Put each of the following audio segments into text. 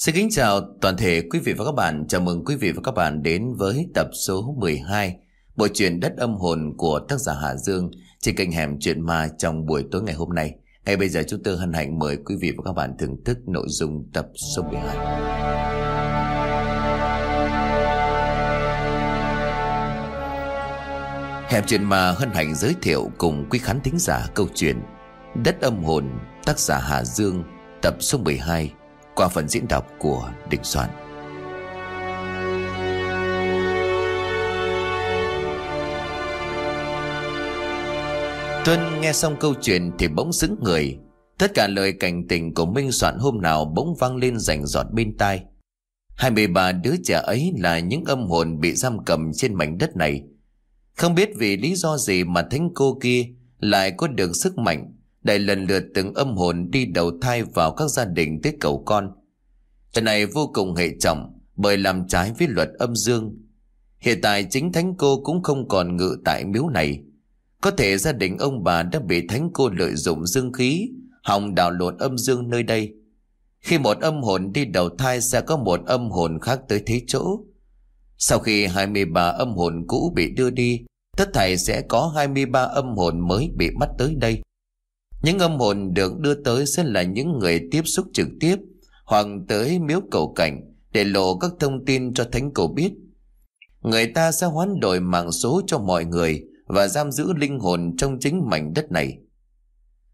Xin kính chào toàn thể quý vị và các bạn. Chào mừng quý vị và các bạn đến với tập số 12 Bộ truyện Đất âm hồn của tác giả Hà Dương trên kênh Hẻm Chuyện Ma trong buổi tối ngày hôm nay. Ngay bây giờ chúng tôi hân hạnh mời quý vị và các bạn thưởng thức nội dung tập số 12. Hẻm Chuyện Ma hân hạnh giới thiệu cùng quý khán thính giả câu chuyện Đất âm hồn, tác giả Hà Dương, tập số 12 qua phần diễn đọc của Đình Soạn. Tuân nghe xong câu chuyện thì bỗng sững người. Tất cả lời cảnh tình của Minh Soạn hôm nào bỗng vang lên rành giọt bên tai. Hai mươi ba đứa trẻ ấy là những âm hồn bị giam cầm trên mảnh đất này. Không biết vì lý do gì mà thánh cô kia lại có được sức mạnh đại lần lượt từng âm hồn đi đầu thai vào các gia đình tới cầu con. Chuyện này vô cùng hệ trọng bởi làm trái với luật âm dương. Hiện tại chính thánh cô cũng không còn ngự tại miếu này. Có thể gia đình ông bà đã bị thánh cô lợi dụng dương khí, hòng đào lộn âm dương nơi đây. Khi một âm hồn đi đầu thai sẽ có một âm hồn khác tới thế chỗ. Sau khi 23 âm hồn cũ bị đưa đi, tất thảy sẽ có 23 âm hồn mới bị bắt tới đây. Những âm hồn được đưa tới sẽ là những người tiếp xúc trực tiếp hoặc tới miếu cầu cảnh để lộ các thông tin cho thánh cầu biết. Người ta sẽ hoán đổi mạng số cho mọi người và giam giữ linh hồn trong chính mảnh đất này.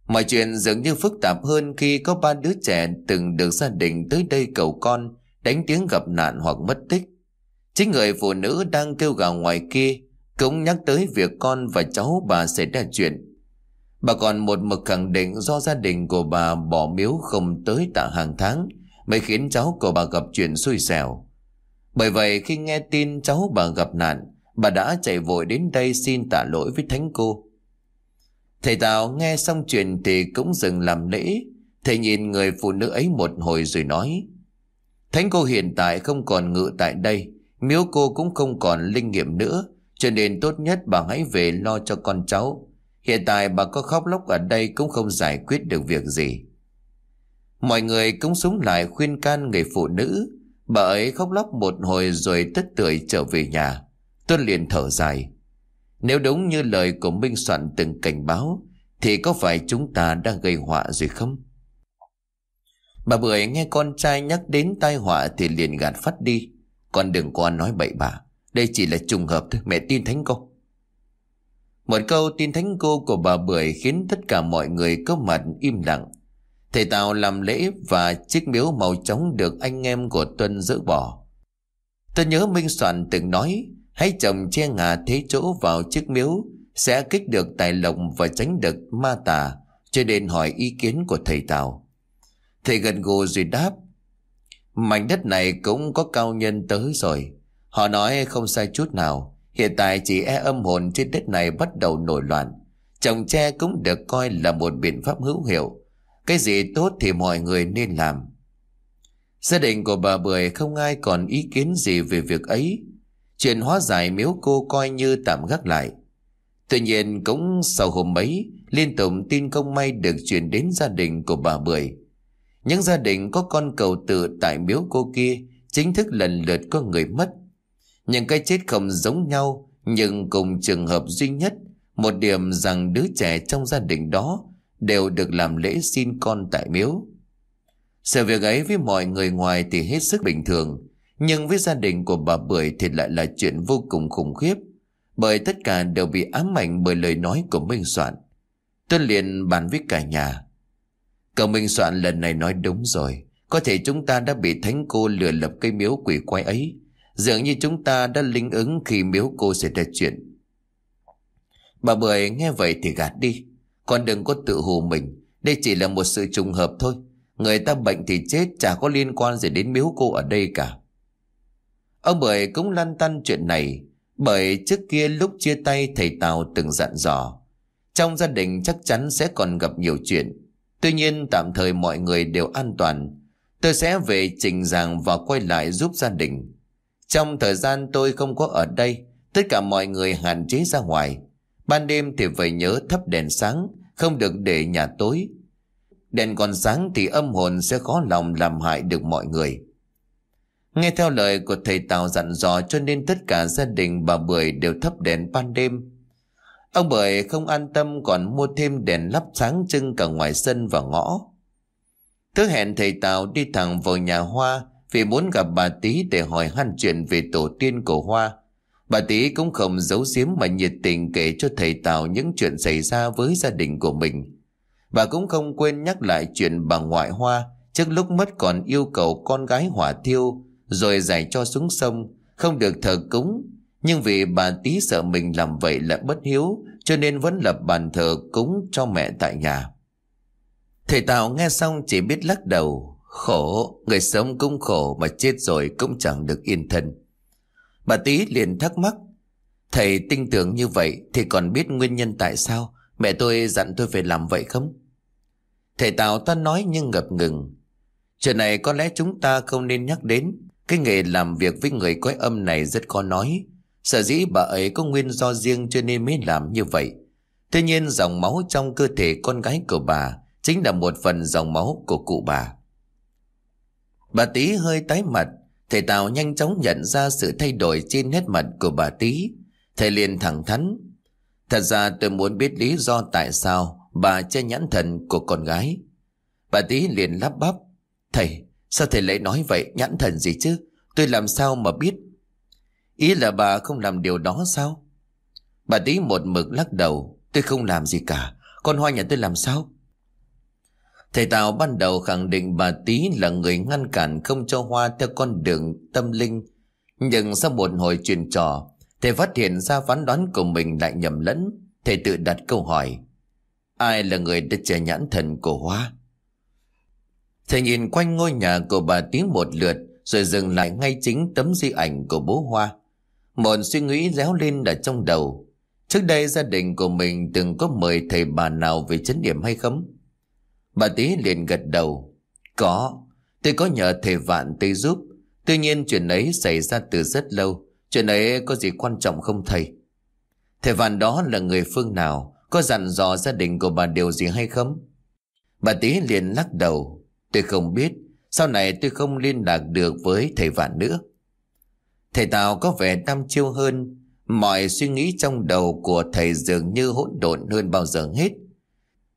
Mọi chuyện dường như phức tạp hơn khi có ba đứa trẻ từng được gia đình tới đây cầu con, đánh tiếng gặp nạn hoặc mất tích. Chính người phụ nữ đang kêu gào ngoài kia cũng nhắc tới việc con và cháu bà xảy ra chuyện. Bà còn một mực khẳng định do gia đình của bà bỏ miếu không tới tạ hàng tháng mới khiến cháu của bà gặp chuyện xui xẻo. Bởi vậy khi nghe tin cháu bà gặp nạn, bà đã chạy vội đến đây xin tạ lỗi với thánh cô. Thầy Tào nghe xong chuyện thì cũng dừng làm lễ. Thầy nhìn người phụ nữ ấy một hồi rồi nói. Thánh cô hiện tại không còn ngự tại đây, miếu cô cũng không còn linh nghiệm nữa, cho nên tốt nhất bà hãy về lo cho con cháu. Hiện tại bà có khóc lóc ở đây cũng không giải quyết được việc gì. Mọi người cũng súng lại khuyên can người phụ nữ. Bà ấy khóc lóc một hồi rồi tất tưởi trở về nhà. Tuân liền thở dài. Nếu đúng như lời của Minh Soạn từng cảnh báo, thì có phải chúng ta đang gây họa rồi không? Bà Bưởi nghe con trai nhắc đến tai họa thì liền gạt phát đi. Con đừng có nói bậy bà. Đây chỉ là trùng hợp thôi, mẹ tin thánh cô. Một câu tin thánh cô của bà Bưởi khiến tất cả mọi người có mặt im lặng. Thầy Tào làm lễ và chiếc miếu màu trống được anh em của Tuân dỡ bỏ. Tôi nhớ Minh Soạn từng nói, hãy trồng che ngà thế chỗ vào chiếc miếu sẽ kích được tài lộc và tránh được ma tà cho nên hỏi ý kiến của thầy Tào. Thầy gần gù rồi đáp, Mảnh đất này cũng có cao nhân tới rồi. Họ nói không sai chút nào. Hiện tại chỉ e âm hồn trên đất này bắt đầu nổi loạn. Trồng tre cũng được coi là một biện pháp hữu hiệu cái gì tốt thì mọi người nên làm. Gia đình của bà Bưởi không ai còn ý kiến gì về việc ấy. Chuyện hóa giải miếu cô coi như tạm gác lại. Tuy nhiên cũng sau hôm ấy, liên tục tin không may được chuyển đến gia đình của bà Bưởi. Những gia đình có con cầu tự tại miếu cô kia chính thức lần lượt có người mất. Những cái chết không giống nhau nhưng cùng trường hợp duy nhất một điểm rằng đứa trẻ trong gia đình đó đều được làm lễ xin con tại miếu. Sự việc ấy với mọi người ngoài thì hết sức bình thường, nhưng với gia đình của bà Bưởi thì lại là chuyện vô cùng khủng khiếp, bởi tất cả đều bị ám ảnh bởi lời nói của Minh Soạn. Tôi liền bàn với cả nhà. Cậu Minh Soạn lần này nói đúng rồi, có thể chúng ta đã bị thánh cô lừa lập cây miếu quỷ quái ấy, dường như chúng ta đã linh ứng khi miếu cô xảy ra chuyện. Bà Bưởi nghe vậy thì gạt đi. Con đừng có tự hù mình. Đây chỉ là một sự trùng hợp thôi. Người ta bệnh thì chết, chả có liên quan gì đến miếu cô ở đây cả. Ông Bưởi cũng lăn tăn chuyện này, Bởi trước kia lúc chia tay, thầy Tào từng dặn dò. Trong gia đình chắc chắn sẽ còn gặp nhiều chuyện. Tuy nhiên, tạm thời mọi người đều an toàn. Tôi sẽ về trình giảng và quay lại giúp gia đình. Trong thời gian tôi không có ở đây Tất cả mọi người hạn chế ra ngoài Ban đêm thì phải nhớ thắp đèn sáng, không được để nhà tối. Đèn còn sáng thì âm hồn sẽ khó lòng làm hại được mọi người. Nghe theo lời của thầy Tào dặn dò cho nên tất cả gia đình bà Bưởi đều thắp đèn ban đêm. Ông Bưởi không an tâm còn mua thêm đèn lắp sáng trưng cả ngoài sân và ngõ. Thứ hẹn thầy Tào đi thẳng vào nhà Hoa vì muốn gặp bà Tý để hỏi han chuyện về tổ tiên của Hoa. Bà Tý cũng không giấu giếm mà nhiệt tình kể cho thầy Tào những chuyện xảy ra với gia đình của mình. Bà cũng không quên nhắc lại chuyện bà ngoại Hoa trước lúc mất còn yêu cầu con gái hỏa thiêu rồi giải cho xuống sông, không được thờ cúng. Nhưng vì bà Tý sợ mình làm vậy là bất hiếu cho nên vẫn lập bàn thờ cúng cho mẹ tại nhà. Thầy Tào nghe xong chỉ biết lắc đầu Khổ, người sống cũng khổ mà chết rồi cũng chẳng được yên thân. Bà Tý liền thắc mắc. Thầy tin tưởng như vậy thì còn biết nguyên nhân tại sao mẹ tôi dặn tôi phải làm vậy không? Thầy Tào ta nói nhưng ngập ngừng. Chuyện này có lẽ chúng ta không nên nhắc đến. Cái nghề làm việc với người quái âm này rất khó nói. Sở dĩ bà ấy có nguyên do riêng cho nên mới làm như vậy. Tuy nhiên dòng máu trong cơ thể con gái của bà chính là một phần dòng máu của cụ bà. Bà Tý hơi tái mặt, thầy Tào nhanh chóng nhận ra sự thay đổi trên nét mặt của bà Tý. Thầy liền thẳng thắn. Thật ra tôi muốn biết lý do tại sao bà che nhãn thần của con gái. Bà Tý liền lắp bắp. Thầy, sao thầy lại nói vậy nhãn thần gì chứ? Tôi làm sao mà biết? Ý là bà không làm điều đó sao? Bà Tý một mực lắc đầu. Tôi không làm gì cả. Con Hoa nhà tôi làm sao? Thầy Tào ban đầu khẳng định bà Tý là người ngăn cản không cho Hoa theo con đường tâm linh. Nhưng sau một hồi truyền trò, thầy phát hiện ra phán đoán của mình lại nhầm lẫn. Thầy tự đặt câu hỏi, ai là người đã che nhãn thần của Hoa? Thầy nhìn quanh ngôi nhà của bà Tý một lượt, rồi dừng lại ngay chính tấm di ảnh của bố Hoa. Một suy nghĩ réo lên ở trong đầu. Trước đây gia đình của mình từng có mời thầy bà nào về chấn điểm hay không? Bà tí liền gật đầu. Có, tôi có nhờ thầy vạn tôi giúp. Tuy nhiên chuyện ấy xảy ra từ rất lâu. Chuyện ấy có gì quan trọng không thầy? Thầy vạn đó là người phương nào? Có dặn dò gia đình của bà điều gì hay không? Bà tí liền lắc đầu. Tôi không biết. Sau này tôi không liên lạc được với thầy vạn nữa. Thầy Tào có vẻ tam chiêu hơn. Mọi suy nghĩ trong đầu của thầy dường như hỗn độn hơn bao giờ hết.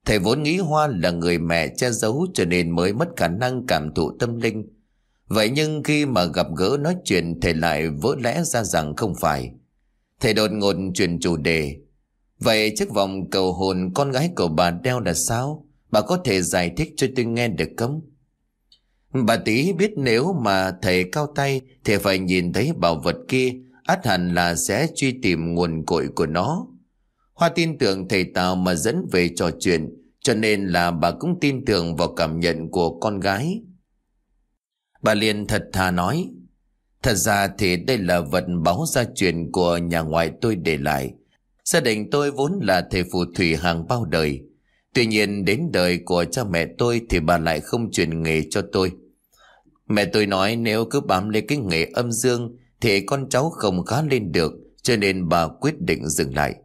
Thầy vốn nghĩ Hoa là người mẹ che giấu cho nên mới mất khả năng cảm thụ tâm linh. Vậy nhưng khi mà gặp gỡ nói chuyện, thầy lại vỡ lẽ ra rằng không phải. Thầy đột ngột chuyển chủ đề. Vậy chiếc vòng cầu hồn con gái của bà đeo là sao? Bà có thể giải thích cho tôi nghe được không? Bà tí biết nếu mà thầy cao tay, thì phải nhìn thấy bảo vật kia, át hẳn là sẽ truy tìm nguồn cội của nó. Hoa tin tưởng thầy Tào mà dẫn về trò chuyện, cho nên là bà cũng tin tưởng vào cảm nhận của con gái. Bà liền thật thà nói, thật ra thì đây là vật báo gia truyền của nhà ngoại tôi để lại. Gia đình tôi vốn là thầy phù thủy hàng bao đời. Tuy nhiên đến đời của cha mẹ tôi thì bà lại không truyền nghề cho tôi. Mẹ tôi nói nếu cứ bám lấy cái nghề âm dương thì con cháu không khá lên được cho nên bà quyết định dừng lại.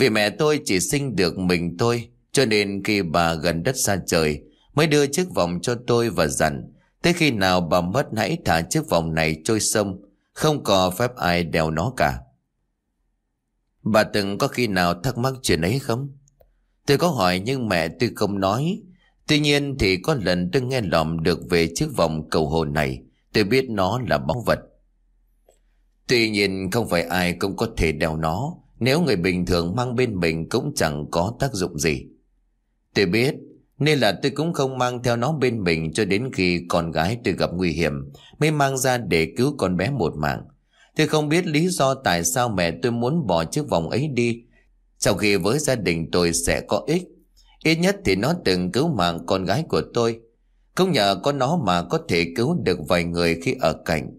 Vì mẹ tôi chỉ sinh được mình tôi, Cho nên khi bà gần đất xa trời, Mới đưa chiếc vòng cho tôi và dặn Tới khi nào bà mất hãy thả chiếc vòng này trôi sông, Không có phép ai đeo nó cả. Bà từng có khi nào thắc mắc chuyện ấy không? Tôi có hỏi nhưng mẹ tôi không nói. Tuy nhiên thì có lần tôi nghe lỏm được về chiếc vòng cầu hồn này, Tôi biết nó là báu vật. Tuy nhiên không phải ai cũng có thể đeo nó nếu người bình thường mang bên mình cũng chẳng có tác dụng gì. Tôi biết, nên là tôi cũng không mang theo nó bên mình cho đến khi con gái tôi gặp nguy hiểm mới mang ra để cứu con bé một mạng. Tôi không biết lý do tại sao mẹ tôi muốn bỏ chiếc vòng ấy đi. Sau khi với gia đình tôi sẽ có ích. Ít nhất thì nó từng cứu mạng con gái của tôi. Không nhờ có nó mà có thể cứu được vài người khi ở cạnh.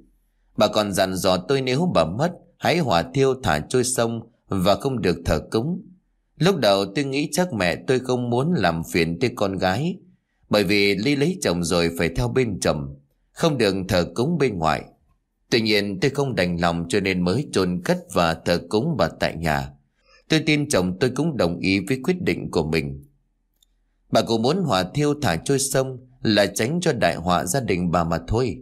Bà còn dặn dò tôi nếu bà mất, hãy hỏa thiêu thả trôi sông và không được thờ cúng. Lúc đầu tôi nghĩ chắc mẹ tôi không muốn làm phiền tới con gái, bởi vì Ly lấy chồng rồi phải theo bên chồng, không được thờ cúng bên ngoài. Tuy nhiên tôi không đành lòng cho nên mới chôn cất và thờ cúng bà tại nhà. Tôi tin chồng tôi cũng đồng ý với quyết định của mình. Bà cũng muốn hỏa thiêu thả trôi sông là tránh cho đại họa gia đình bà mà thôi.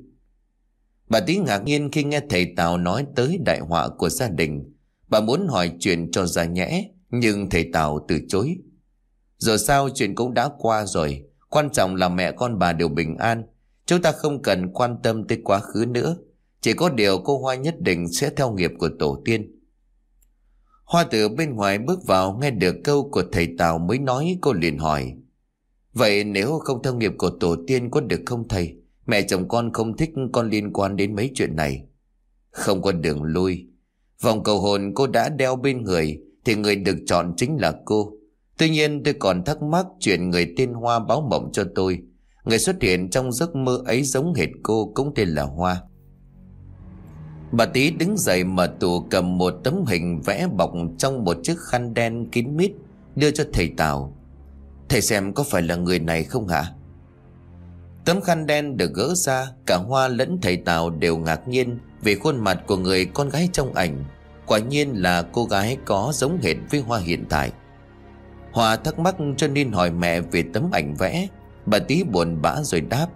Bà tí ngạc nhiên khi nghe thầy Tào nói tới đại họa của gia đình. Bà muốn hỏi chuyện cho ra nhẽ, nhưng thầy Tào từ chối. Giờ sao chuyện cũng đã qua rồi, quan trọng là mẹ con bà đều bình an. Chúng ta không cần quan tâm tới quá khứ nữa. Chỉ có điều cô Hoa nhất định sẽ theo nghiệp của tổ tiên. Hoa từ bên ngoài bước vào nghe được câu của thầy Tào mới nói cô liền hỏi. Vậy nếu không theo nghiệp của tổ tiên có được không thầy? Mẹ chồng con không thích con liên quan đến mấy chuyện này. Không có đường lui. Vòng cầu hồn cô đã đeo bên người thì người được chọn chính là cô. Tuy nhiên tôi còn thắc mắc chuyện người tên Hoa báo mộng cho tôi. Người xuất hiện trong giấc mơ ấy giống hệt cô cũng tên là Hoa. Bà Tý đứng dậy mở tủ cầm một tấm hình vẽ bọc trong một chiếc khăn đen kín mít đưa cho thầy Tào. Thầy xem có phải là người này không hả? Tấm khăn đen được gỡ ra, cả Hoa lẫn thầy Tào đều ngạc nhiên về khuôn mặt của người con gái trong ảnh. Quả nhiên là cô gái có giống hệt với Hoa hiện tại. Hoa thắc mắc cho nên hỏi mẹ về tấm ảnh vẽ. Bà tí buồn bã rồi đáp.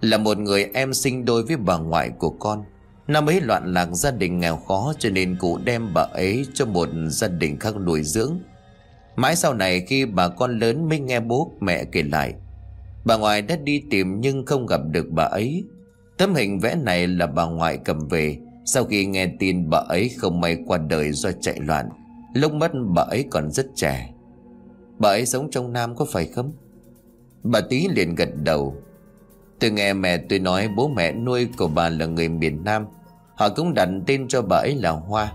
Là một người em sinh đôi với bà ngoại của con. Năm ấy loạn lạc gia đình nghèo khó cho nên cụ đem bà ấy cho một gia đình khác nuôi dưỡng. Mãi sau này khi bà con lớn mới nghe bố mẹ kể lại, Bà ngoại đã đi tìm nhưng không gặp được bà ấy Tấm hình vẽ này là bà ngoại cầm về. Sau khi nghe tin bà ấy không may qua đời do chạy loạn, Lúc mất bà ấy còn rất trẻ. Bà ấy sống trong Nam có phải không? Bà tý liền gật đầu. Tôi nghe mẹ tôi nói bố mẹ nuôi của bà là người miền Nam. Họ cũng đặt tên cho bà ấy là Hoa.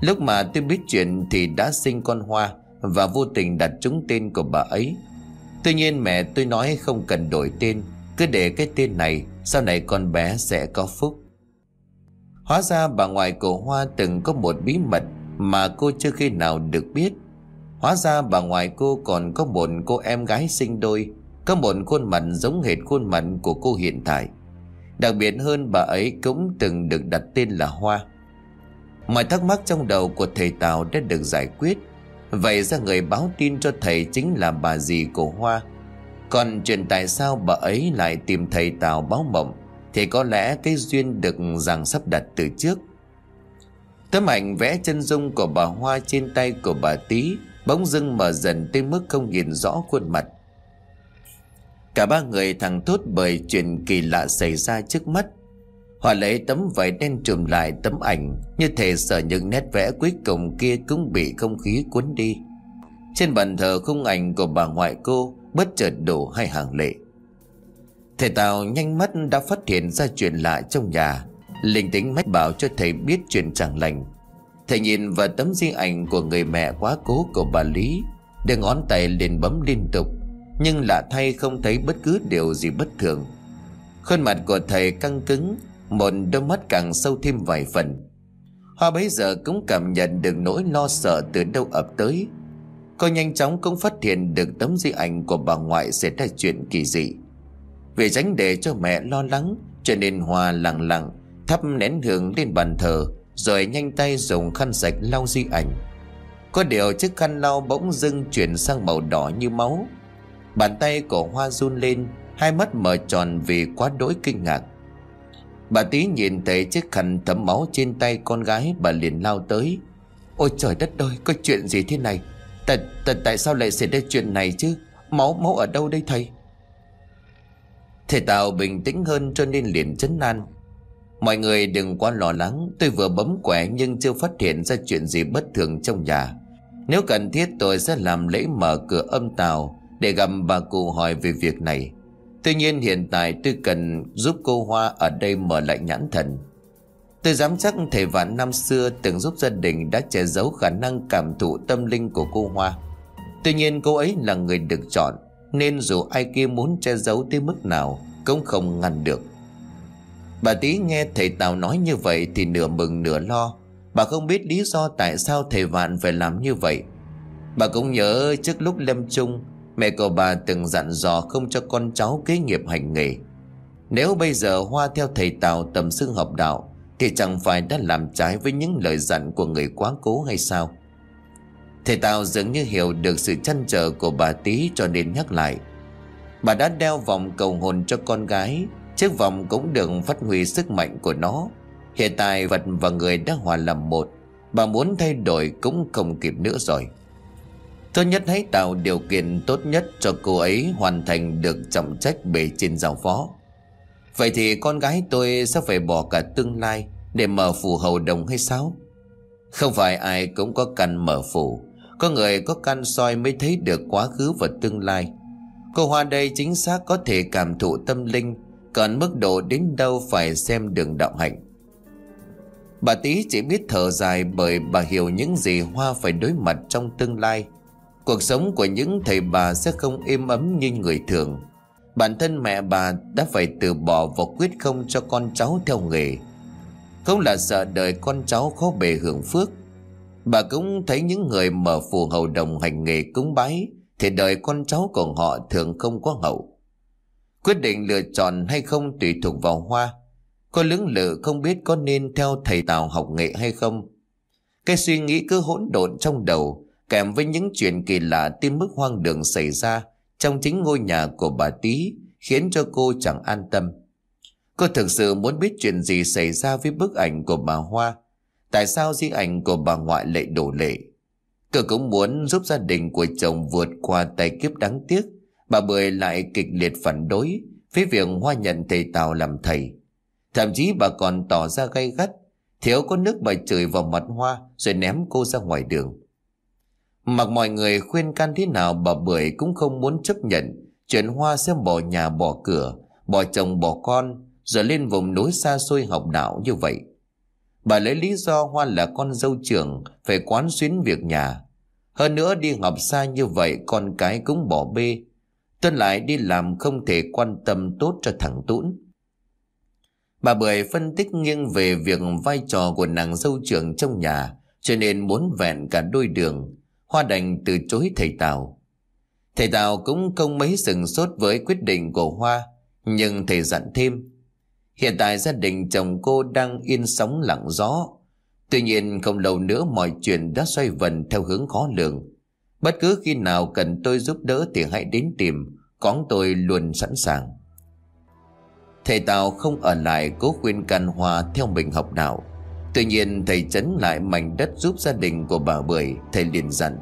Lúc mà tôi biết chuyện thì đã sinh con Hoa Và vô tình đặt trúng tên của bà ấy. Tuy nhiên mẹ tôi nói không cần đổi tên, Cứ để cái tên này sau này con bé sẽ có phúc. Hóa ra bà ngoại của Hoa từng có một bí mật Mà cô chưa khi nào được biết. Hóa ra bà ngoại cô còn có một cô em gái sinh đôi, Có một khuôn mặt giống hệt khuôn mặt của cô hiện tại. Đặc biệt hơn bà ấy cũng từng được đặt tên là Hoa. Mọi thắc mắc trong đầu của thầy Tào đã được giải quyết. Vậy ra người báo tin cho thầy chính là bà dì của Hoa. Còn chuyện tại sao bà ấy lại tìm thầy Tào báo mộng? Thì có lẽ cái duyên được rằng sắp đặt từ trước. Tấm ảnh vẽ chân dung của bà Hoa trên tay của bà Tý Bỗng dưng mở dần tới mức không nhìn rõ khuôn mặt. Cả ba người thằng thốt bởi chuyện kỳ lạ xảy ra trước mắt. Họ lấy tấm vải đen trùm lại tấm ảnh, Như thể sợ những nét vẽ cuối cùng kia cũng bị không khí cuốn đi. Trên bàn thờ khung ảnh của bà ngoại cô Bất chợt đổ hai hàng lệ. Thầy Tào nhanh mắt đã phát hiện ra chuyện lạ trong nhà, Linh tính mách bảo cho thầy biết chuyện chẳng lành. Thầy nhìn vào tấm di ảnh của người mẹ quá cố của bà Lý, Đưa ngón tay liền bấm liên tục, Nhưng lạ thay không thấy bất cứ điều gì bất thường. Khuôn mặt của thầy căng cứng, một đôi mắt càng sâu thêm vài phần. Hoa bấy giờ cũng cảm nhận được nỗi lo sợ từ đâu ập tới. Cô nhanh chóng cũng phát hiện được tấm di ảnh của bà ngoại xảy ra chuyện kỳ dị. Vì tránh để cho mẹ lo lắng, Cho nên Hoa lặng lặng, thắp nén hương lên bàn thờ, Rồi nhanh tay dùng khăn sạch lau di ảnh. Có điều chiếc khăn lau bỗng dưng chuyển sang màu đỏ như máu. Bàn tay của Hoa run lên, Hai mắt mở tròn vì quá đỗi kinh ngạc. Bà tí nhìn thấy chiếc khăn thấm máu trên tay con gái Bà liền lao tới. Ôi trời đất ơi, có chuyện gì thế này? Tại, tại, tại sao lại xảy ra chuyện này chứ? Máu máu ở đâu đây thầy? Thầy Tào bình tĩnh hơn cho nên liền chấn an. Mọi người đừng quá lo lắng Tôi vừa bấm quẻ nhưng chưa phát hiện ra chuyện gì bất thường trong nhà. Nếu cần thiết tôi sẽ làm lễ mở cửa âm tàu Để gặp bà cụ hỏi về việc này. Tuy nhiên hiện tại tôi cần giúp cô Hoa ở đây mở lại nhãn thần. Tôi dám chắc thầy vạn năm xưa, từng giúp gia đình đã che giấu khả năng cảm thụ tâm linh của cô Hoa. Tuy nhiên, cô ấy là người được chọn, Nên dù ai kia muốn che giấu tới mức nào cũng không ngăn được. Bà tý nghe thầy Tào nói như vậy thì nửa mừng nửa lo. Bà không biết lý do tại sao thầy Vạn phải làm như vậy. Bà cũng nhớ trước lúc lâm chung Mẹ của bà từng dặn dò không cho con cháu kế nghiệp hành nghề. Nếu bây giờ Hoa theo thầy Tào tầm xưng học đạo thì chẳng phải đã làm trái với những lời dặn của người quá cố hay sao? Thầy Tào dường như hiểu được sự chăn trở của bà tí cho nên nhắc lại. Bà đã đeo vòng cầu hồn cho con gái, Chiếc vòng cũng được phát huy sức mạnh của nó. Hiện tại vật và người đã hòa làm một, Bà muốn thay đổi cũng không kịp nữa rồi. Tốt nhất hãy tạo điều kiện tốt nhất cho cô ấy hoàn thành được trọng trách bề trên giao phó. Vậy thì con gái tôi sẽ phải bỏ cả tương lai để mở phủ hầu đồng hay sao? Không phải ai cũng có căn mở phủ. Có người có căn soi mới thấy được quá khứ và tương lai. Cô Hoa đây chính xác có thể cảm thụ tâm linh, Còn mức độ đến đâu phải xem đường đạo hạnh. Bà Tý chỉ biết thở dài bởi bà hiểu những gì Hoa phải đối mặt trong tương lai. Cuộc sống của những thầy bà sẽ không êm ấm như người thường. Bản thân mẹ bà đã phải từ bỏ và quyết không cho con cháu theo nghề. Không là sợ đời con cháu khó bề hưởng phước. Bà cũng thấy những người mở phù hầu đồng hành nghề cúng bái, Thì đời con cháu của họ thường không có hậu. Quyết định lựa chọn hay không tùy thuộc vào Hoa. Cô lưỡng lự không biết có nên theo thầy Tào học nghệ hay không. Cái suy nghĩ cứ hỗn độn trong đầu, Kèm với những chuyện kỳ lạ tin mức hoang đường xảy ra Trong chính ngôi nhà của bà Tý, Khiến cho cô chẳng an tâm. Cô thực sự muốn biết chuyện gì xảy ra với bức ảnh của bà Hoa? Tại sao di ảnh của bà ngoại lại đổ lệ? Cô cũng muốn giúp gia đình của chồng vượt qua tay kiếp đáng tiếc. Bà Bưởi lại kịch liệt phản đối Với việc Hoa nhận thầy Tào làm thầy. Thậm chí bà còn tỏ ra gay gắt. Thiếu có nước bà chửi vào mặt Hoa Rồi ném cô ra ngoài đường. Mặc mọi người khuyên can thế nào, bà Bưởi cũng không muốn chấp nhận Chuyện Hoa sẽ bỏ nhà bỏ cửa, Bỏ chồng bỏ con. Rồi lên vùng núi xa xôi học đạo như vậy. Bà lấy lý do Hoa là con dâu trưởng Phải quán xuyến việc nhà. Hơn nữa đi học xa như vậy Con cái cũng bỏ bê. Tuân lại đi làm không thể quan tâm tốt cho thằng Tũn. Bà Bưởi phân tích nghiêng về việc vai trò của nàng dâu trưởng trong nhà, Cho nên muốn vẹn cả đôi đường. Hoa đành từ chối thầy Tào. Thầy Tào cũng không mấy sừng sốt với quyết định của Hoa, Nhưng thầy dặn thêm. Hiện tại gia đình chồng cô đang yên sóng lặng gió. Tuy nhiên không lâu nữa mọi chuyện đã xoay vần theo hướng khó lường. Bất cứ khi nào cần tôi giúp đỡ thì hãy đến tìm Con tôi luôn sẵn sàng. Thầy Tào không ở lại cố khuyên can hòa theo mình học đạo. Tuy nhiên thầy chấn lại mảnh đất giúp gia đình của bà Bưởi, Thầy liền dặn.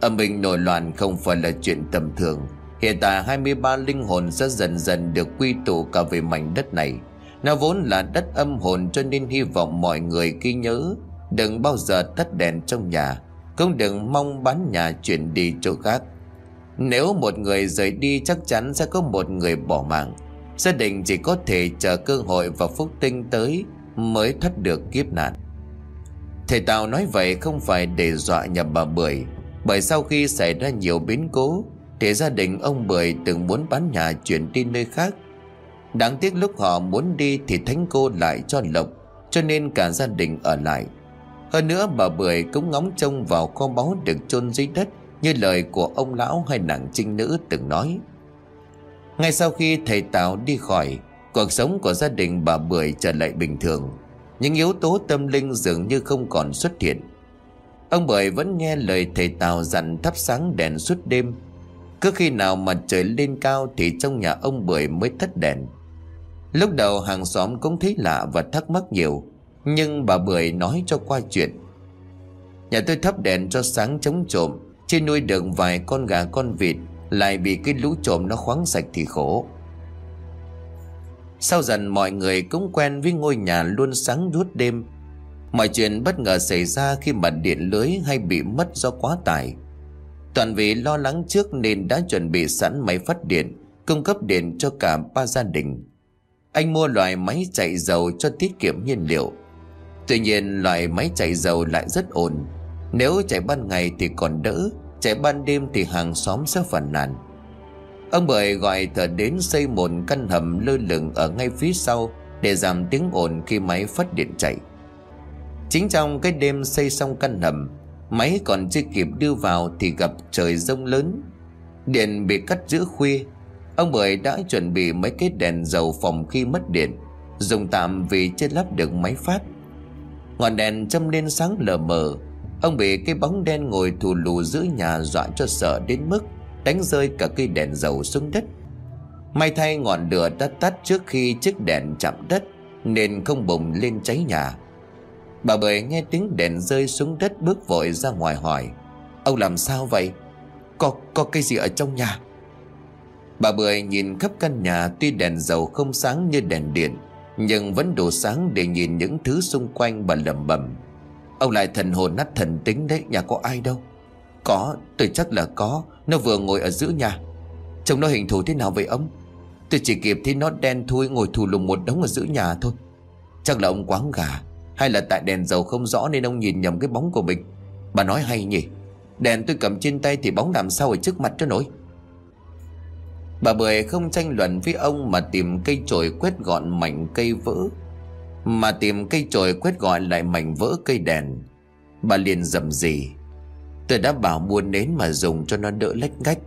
Âm bình nổi loạn không phải là chuyện tầm thường. Hiện tại 23 linh hồn sẽ dần dần được quy tụ cả về mảnh đất này. Nó vốn là đất âm hồn cho nên hy vọng mọi người ghi nhớ. Đừng bao giờ tắt đèn trong nhà, Cũng đừng mong bán nhà chuyển đi chỗ khác. Nếu một người rời đi, chắc chắn sẽ có một người bỏ mạng. Gia đình chỉ có thể chờ cơ hội và phúc tinh tới Mới thoát được kiếp nạn. Thầy Tào nói vậy không phải để dọa nhà bà Bưởi, Bởi sau khi xảy ra nhiều biến cố, Thì gia đình ông Bưởi từng muốn bán nhà chuyển đi nơi khác. Đáng tiếc lúc họ muốn đi thì thánh cô lại cho lộc, Cho nên cả gia đình ở lại. Hơn nữa bà Bưởi cũng ngóng trông vào kho báu được chôn dưới đất, Như lời của ông lão hay nàng trinh nữ từng nói. Ngay sau khi thầy Tào đi khỏi, Cuộc sống của gia đình bà Bưởi trở lại bình thường. Những yếu tố tâm linh dường như không còn xuất hiện. Ông Bưởi vẫn nghe lời thầy Tào dặn thắp sáng đèn suốt đêm. Cứ khi nào mặt trời lên cao Thì trong nhà ông Bưởi mới thất đèn. Lúc đầu hàng xóm cũng thấy lạ và thắc mắc nhiều, Nhưng bà Bưởi nói cho qua chuyện. Nhà tôi thắp đèn cho sáng chống trộm Chỉ nuôi được vài con gà con vịt, lại bị cái lũ trộm nó khoáng sạch thì khổ. Sau dần mọi người cũng quen với ngôi nhà luôn sáng suốt đêm. Mọi chuyện bất ngờ xảy ra khi mà điện lưới hay bị mất do quá tải. Toàn vì lo lắng trước nên đã chuẩn bị sẵn máy phát điện, Cung cấp điện cho cả ba gia đình. Anh mua loại máy chạy dầu cho tiết kiệm nhiên liệu. Tuy nhiên, loại máy chạy dầu lại rất ổn. Nếu chạy ban ngày thì còn đỡ, Chạy ban đêm thì hàng xóm sẽ phản nàn. Ông Bưởi gọi thợ đến xây một căn hầm lơ lửng ở ngay phía sau Để giảm tiếng ồn khi máy phát điện chạy. Chính trong cái đêm xây xong căn hầm, Máy còn chưa kịp đưa vào thì gặp trời rông lớn. Điện bị cắt giữa khuya Ông Bưởi đã chuẩn bị mấy cái đèn dầu phòng khi mất điện Dùng tạm vì chưa lắp được máy phát. Ngọn đèn châm lên sáng lờ mờ Ông bị cái bóng đen ngồi thù lù giữa nhà dọa cho sợ đến mức Đánh rơi cả cây đèn dầu xuống đất. May thay ngọn lửa đã tắt trước khi chiếc đèn chạm đất Nên không bùng lên cháy nhà. Bà bưởi nghe tiếng đèn rơi xuống đất bước vội ra ngoài hỏi Ông làm sao vậy? Có, có cái gì ở trong nhà? Bà bưởi nhìn khắp căn nhà Tuy đèn dầu không sáng như đèn điện, Nhưng vẫn đủ sáng để nhìn những thứ xung quanh bà lầm bầm Ông lại thần hồn nát thần tính đấy, Nhà có ai đâu. Có, tôi chắc là có, Nó vừa ngồi ở giữa nhà. Trông nó hình thù thế nào vậy ông? Tôi chỉ kịp thấy nó đen thui ngồi thù lùng một đống ở giữa nhà thôi. Chắc là ông quáng gà, Hay là tại đèn dầu không rõ nên ông nhìn nhầm cái bóng của mình? Bà nói hay nhỉ? Đèn tôi cầm trên tay thì bóng làm sao ở trước mặt cho nổi? Bà Bưởi không tranh luận với ông mà tìm cây chổi quét gọn mảnh cây vỡ. Mà tìm cây chổi quét gọn lại mảnh vỡ cây đèn. Bà liền dầm gì Tôi đã bảo mua nến mà dùng cho nó đỡ lách ngách.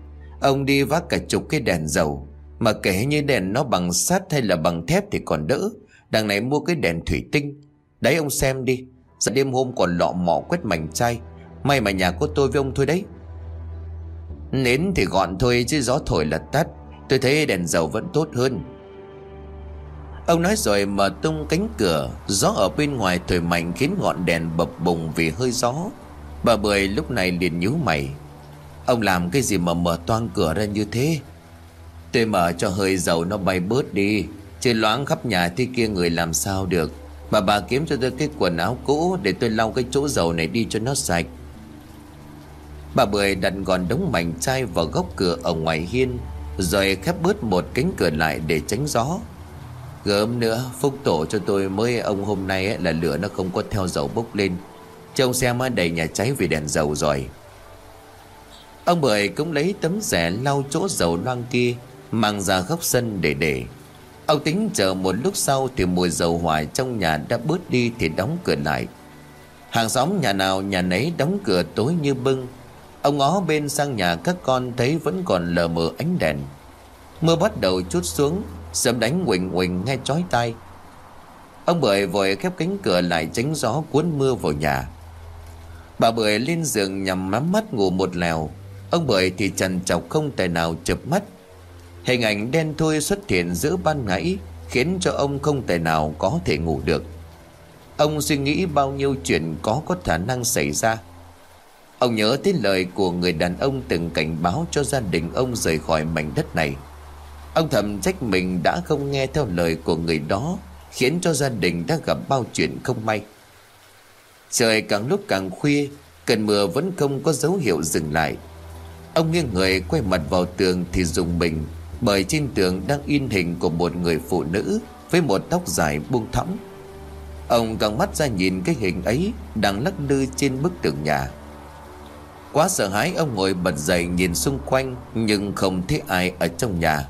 Ông đi vác cả chục cái đèn dầu. Mà kể như đèn nó bằng sắt hay là bằng thép thì còn đỡ. Đằng này mua cái đèn thủy tinh. Đấy, ông xem đi. Giờ đêm hôm còn lọ mọ quét mảnh chai. May mà nhà có tôi với ông thôi đấy. Nến thì gọn thôi chứ gió thổi là tắt. Tôi thấy đèn dầu vẫn tốt hơn. Ông nói rồi mở tung cánh cửa. Gió ở bên ngoài thổi mạnh khiến ngọn đèn bập bùng vì hơi gió. Bà Bưởi lúc này liền nhíu mày. Ông làm cái gì mà mở toang cửa ra như thế? Tôi mở cho hơi dầu nó bay bớt đi. Chứ loáng khắp nhà thế kia người làm sao được? Mà bà kiếm cho tôi cái quần áo cũ Để tôi lau cái chỗ dầu này đi cho nó sạch. Bà Bưởi đặt gòn đống mảnh chai vào góc cửa ở ngoài hiên. Rồi khép bớt một cánh cửa lại để tránh gió. Gớm nữa, Phúc tổ cho tôi mới ông hôm nay là lửa nó không có theo dầu bốc lên. Trông xem đầy nhà cháy vì đèn dầu rồi. Ông Bưởi cũng lấy tấm rẻ lau chỗ dầu loang kia, Mang ra góc sân để để. Ông tính chờ một lúc sau Thì mùi dầu hỏa trong nhà đã bớt đi Thì đóng cửa lại. Hàng xóm nhà nào nhà nấy đóng cửa tối như bưng. Ông ngó bên sang nhà các con thấy vẫn còn lờ mờ ánh đèn. Mưa bắt đầu chút xuống, Sớm đánh quỳnh quỳnh nghe chói tai. Ông Bưởi vội khép cánh cửa lại tránh gió cuốn mưa vào nhà. Bà Bưởi lên giường nhằm mắm mắt ngủ một lèo. Ông Bưởi thì trần chọc không thể nào chập mắt. Hình ảnh đen thui xuất hiện giữa ban ngày Khiến cho ông không thể nào có thể ngủ được. Ông suy nghĩ bao nhiêu chuyện có có khả năng xảy ra. Ông nhớ tới lời của người đàn ông từng cảnh báo cho gia đình ông rời khỏi mảnh đất này. Ông thầm trách mình đã không nghe theo lời của người đó, Khiến cho gia đình đã gặp bao chuyện không may. Trời càng lúc càng khuya, Cơn mưa vẫn không có dấu hiệu dừng lại. Ông nghiêng người quay mặt vào tường thì dùng mình, Bởi trên tường đang in hình của một người phụ nữ Với một tóc dài buông thõng. Ông càng mắt ra nhìn cái hình ấy Đang lắc lư trên bức tường nhà. Quá sợ hãi, ông ngồi bật dậy nhìn xung quanh, Nhưng không thấy ai ở trong nhà.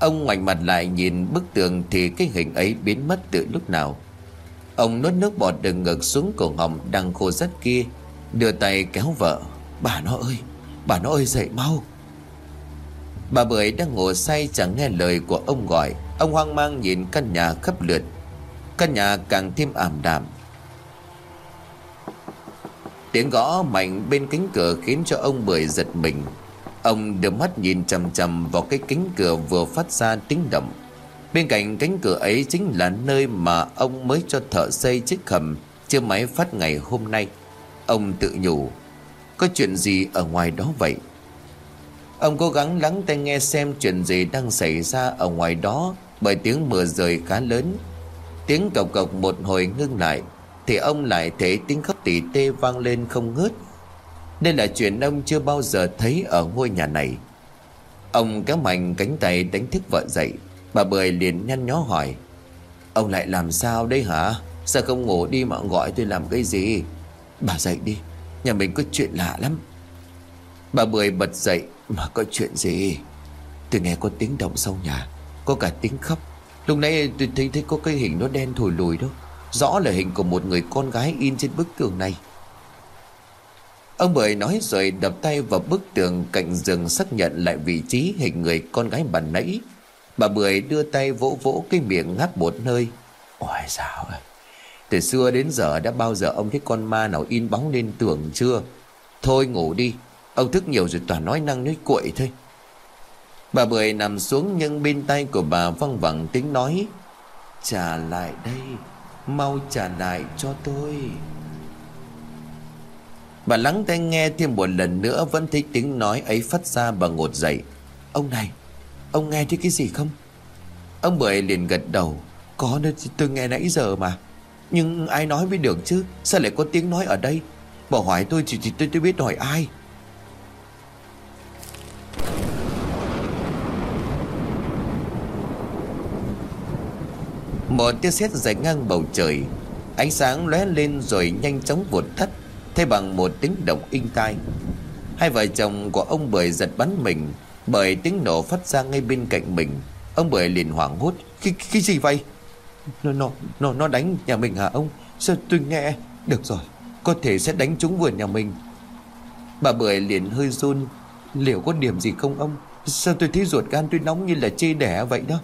Ông ngoảnh mặt lại nhìn bức tường Thì cái hình ấy biến mất từ lúc nào. Ông nuốt nước bọt đừng ngực xuống cổ họng đang khô rất kia, Đưa tay kéo vợ. Bà nó ơi, Bà nó ơi, dậy mau. Bà Bưởi đang ngồi say chẳng nghe lời của ông gọi. Ông hoang mang nhìn căn nhà khắp lượt. Căn nhà càng thêm ảm đạm. Tiếng gõ mạnh bên cánh cửa khiến cho ông Bưởi giật mình. Ông đưa mắt nhìn chầm chầm vào cái cánh cửa vừa phát ra tiếng động. Bên cạnh cánh cửa ấy chính là nơi mà ông mới cho thợ xây chiếc khầm chưa máy phát ngày hôm nay. Ông tự nhủ, Có chuyện gì ở ngoài đó vậy? Ông cố gắng lắng tai nghe xem chuyện gì đang xảy ra ở ngoài đó Bởi tiếng mưa rời khá lớn. Tiếng cộc cộc một hồi ngưng lại. Thì ông lại thấy tiếng khóc tỉ tê vang lên không ngớt. Đây là chuyện ông chưa bao giờ thấy ở ngôi nhà này. Ông kéo mạnh cánh tay đánh thức vợ dậy. Bà Bưởi liền nhăn nhó hỏi Ông lại làm sao đây hả? Sao không ngủ đi mà gọi tôi làm cái gì? Bà dậy đi Nhà mình có chuyện lạ lắm. Bà Bưởi bật dậy Mà có chuyện gì? Tôi nghe có tiếng động sau nhà Có cả tiếng khóc. Lúc nãy tôi thấy, thấy có cái hình nó đen thổi lùi đó. Rõ là hình của một người con gái in trên bức tường này. Ông Bưởi nói rồi đập tay vào bức tường cạnh giường xác nhận lại vị trí hình người con gái bàn nãy. Bà Bưởi đưa tay vỗ vỗ cái miệng ngáp một nơi. Ôi sao ơi, Từ xưa đến giờ đã bao giờ ông thấy con ma nào in bóng lên tường chưa? Thôi ngủ đi, Ông thức nhiều rồi toàn nói năng nói cuội thôi. Bà Bưởi nằm xuống nhưng bên tay của bà văng vẳng tiếng nói, Trả lại đây. Mau trả lại cho tôi. Bà lắng tai nghe thêm một lần nữa Vẫn thấy tiếng nói ấy phát ra bà ngột dậy. Ông này Ông nghe thấy cái gì không? Ông Bưởi liền gật đầu. Có nữa tôi nghe nãy giờ mà. Nhưng ai nói mới được chứ? Sao lại có tiếng nói ở đây? Bà hỏi tôi thì, thì tôi, tôi biết hỏi ai? Một tia sét dài ngang bầu trời. Ánh sáng lóe lên rồi nhanh chóng vụt tắt Thay bằng một tiếng động inh tai. Hai vợ chồng của ông Bưởi giật bắn mình Bởi tiếng nổ phát ra ngay bên cạnh mình. Ông Bưởi liền hoảng hốt Cái, cái gì vậy? Nó, nó, nó, nó đánh nhà mình hả ông? Sao tôi nghe? Được rồi Có thể sẽ đánh trúng vườn nhà mình. Bà Bưởi liền hơi run Liệu có điểm gì không ông? Sao tôi thấy ruột gan tôi nóng như là chê đẻ vậy đó?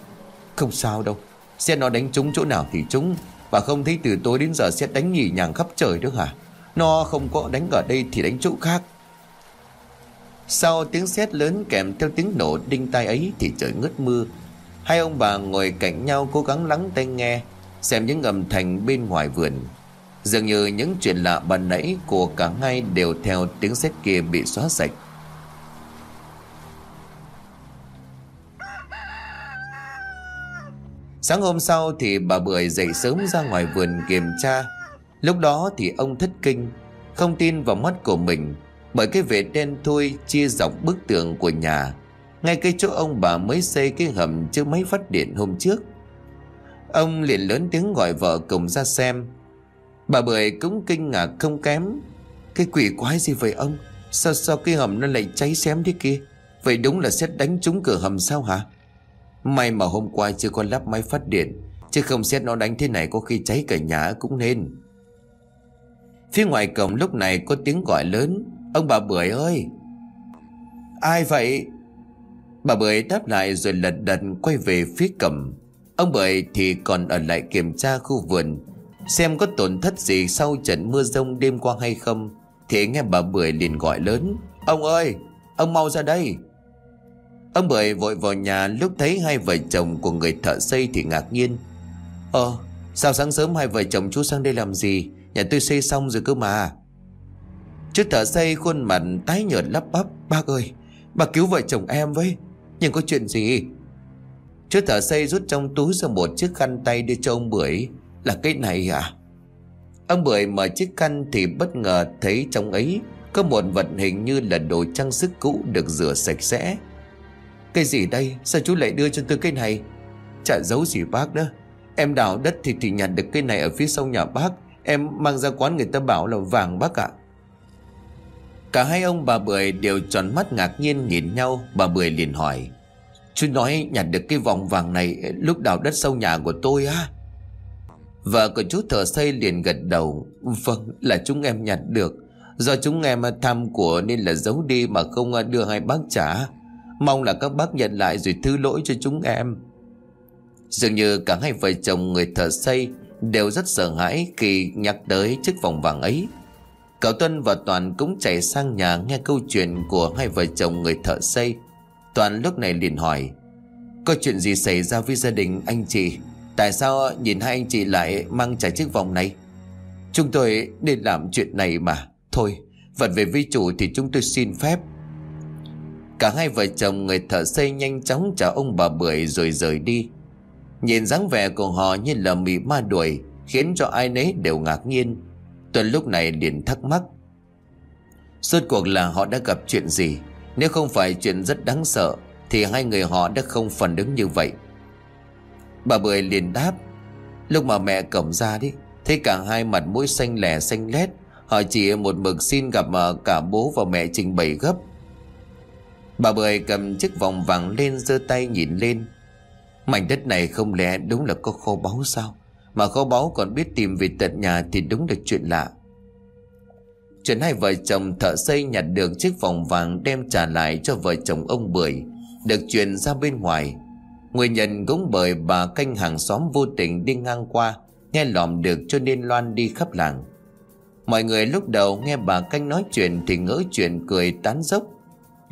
Không sao đâu Xét nó đánh trúng chỗ nào thì trúng. Bà không thấy từ tối đến giờ xét đánh nhì nhàng khắp trời nữa hả? Nó không có đánh ở đây thì đánh chỗ khác. Sau tiếng sét lớn kèm theo tiếng nổ đinh tai ấy thì trời ngớt mưa. Hai ông bà ngồi cạnh nhau cố gắng lắng tai nghe, Xem những âm thanh bên ngoài vườn. Dường như những chuyện lạ ban nãy của cả hai đều theo tiếng sét kia bị xóa sạch. Sáng hôm sau thì bà Bưởi dậy sớm ra ngoài vườn kiểm tra. Lúc đó thì ông thất kinh, Không tin vào mắt của mình, Bởi cái vệt đen thui chia dọc bức tường của nhà. Ngay cái chỗ ông bà mới xây cái hầm chưa máy phát điện hôm trước. Ông liền lớn tiếng gọi vợ cùng ra xem. Bà Bưởi cũng kinh ngạc không kém. Cái quỷ quái gì vậy ông? Sao sao cái hầm nó lại cháy xém thế kia? Vậy đúng là xét đánh trúng cửa hầm sao hả? May mà hôm qua chưa có lắp máy phát điện, Chứ không xét nó đánh thế này có khi cháy cả nhà cũng nên. Phía ngoài cổng lúc này có tiếng gọi lớn, Ông bà Bưởi ơi! Ai vậy? Bà Bưởi đáp lại rồi lật đật quay về phía cổng. Ông Bưởi thì còn ở lại kiểm tra khu vườn, Xem có tổn thất gì sau trận mưa rông đêm qua hay không. Thì nghe bà Bưởi liền gọi lớn, Ông ơi, Ông mau ra đây! Ông Bưởi vội vào nhà lúc thấy hai vợ chồng của người thợ xây thì ngạc nhiên. Ờ sao sáng sớm hai vợ chồng chú sang đây làm gì? Nhà tôi xây xong rồi cơ mà. Chú thợ xây khuôn mặt tái nhợt lắp bắp, Bác ơi Bà cứu vợ chồng em với, Nhưng có chuyện gì? Chú thợ xây rút trong túi ra một chiếc khăn tay đưa cho ông Bưởi. Là cái này à Ông Bưởi mở chiếc khăn thì bất ngờ thấy trong ấy Có một vật hình như là đồ trang sức cũ được rửa sạch sẽ cái gì đây? Sao chú lại đưa cho tôi cái này? Chả giấu gì bác đó. Em đào đất thì thì nhặt được cái này ở phía sau nhà bác. Em mang ra quán người ta bảo là vàng bác ạ. Cả hai ông bà Bưởi đều tròn mắt ngạc nhiên nhìn nhau. Bà Bưởi liền hỏi, Chú nói nhặt được cái vòng vàng này lúc đào đất sau nhà của tôi á? Vợ của chú thợ xây liền gật đầu Vâng là chúng em nhặt được. Do chúng em tham của nên là giấu đi mà không đưa hai bác trả. Mong là các bác nhận lại rồi thứ lỗi cho chúng em. Dường như cả hai vợ chồng người thợ xây Đều rất sợ hãi khi nhắc tới chiếc vòng vàng ấy. Cậu Tuân và Toàn cũng chạy sang nhà nghe câu chuyện của hai vợ chồng người thợ xây. Toàn lúc này liền hỏi, Có chuyện gì xảy ra với gia đình anh chị? Tại sao nhìn hai anh chị lại mang trả chiếc vòng này? Chúng tôi nên làm chuyện này mà. Thôi vật về vi chủ thì chúng tôi xin phép. Cả hai vợ chồng người thợ xây nhanh chóng chào ông bà Bưởi rồi rời đi. Nhìn dáng vẻ của họ như là bị ma đuổi, Khiến cho ai nấy đều ngạc nhiên. Tuần lúc này liền thắc mắc. Suốt cuộc là họ đã gặp chuyện gì? Nếu không phải chuyện rất đáng sợ, Thì hai người họ đã không phản ứng như vậy. Bà Bưởi liền đáp. Lúc mà mẹ cổng ra đi, Thấy cả hai mặt mũi xanh lẻ xanh lét, Họ chỉ một mực xin gặp ờ, cả bố và mẹ trình bày gấp. Bà Bưởi cầm chiếc vòng vàng lên giơ tay nhìn lên. Mảnh đất này không lẽ đúng là có kho báu sao? Mà kho báu còn biết tìm về tận nhà thì đúng là chuyện lạ. Chuyện hai vợ chồng thợ xây nhặt được chiếc vòng vàng đem trả lại cho vợ chồng ông Bưởi, Được chuyển ra bên ngoài. Nguyên nhân cũng bởi bà canh hàng xóm vô tình đi ngang qua, Nghe lòm được cho nên loan đi khắp làng. Mọi người lúc đầu nghe bà canh nói chuyện thì ngỡ chuyện cười tán dốc.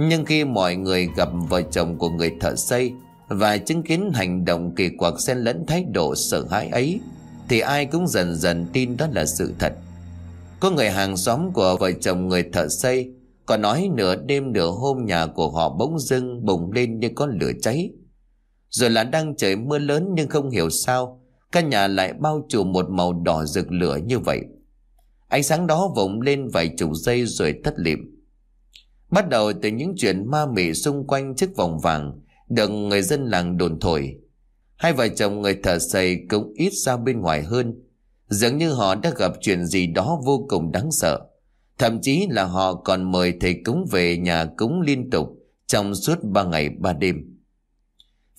Nhưng khi mọi người gặp vợ chồng của người thợ xây Và chứng kiến hành động kỳ quặc xen lẫn thái độ sợ hãi ấy, Thì ai cũng dần dần tin đó là sự thật. Có người hàng xóm của vợ chồng người thợ xây Còn nói nửa đêm nửa hôm nhà của họ bỗng dưng bùng lên như có lửa cháy. Rồi là đang trời mưa lớn nhưng không hiểu sao, Căn nhà lại bao trùm một màu đỏ rực lửa như vậy. Ánh sáng đó vọng lên vài chục giây rồi tắt lịm. Bắt đầu từ những chuyện ma mị xung quanh chiếc vòng vàng, Được người dân làng đồn thổi. Hai vợ chồng người thợ xây cũng ít ra bên ngoài hơn. Dường như họ đã gặp chuyện gì đó vô cùng đáng sợ. Thậm chí là họ còn mời thầy cúng về nhà cúng liên tục Trong suốt ba ngày ba đêm.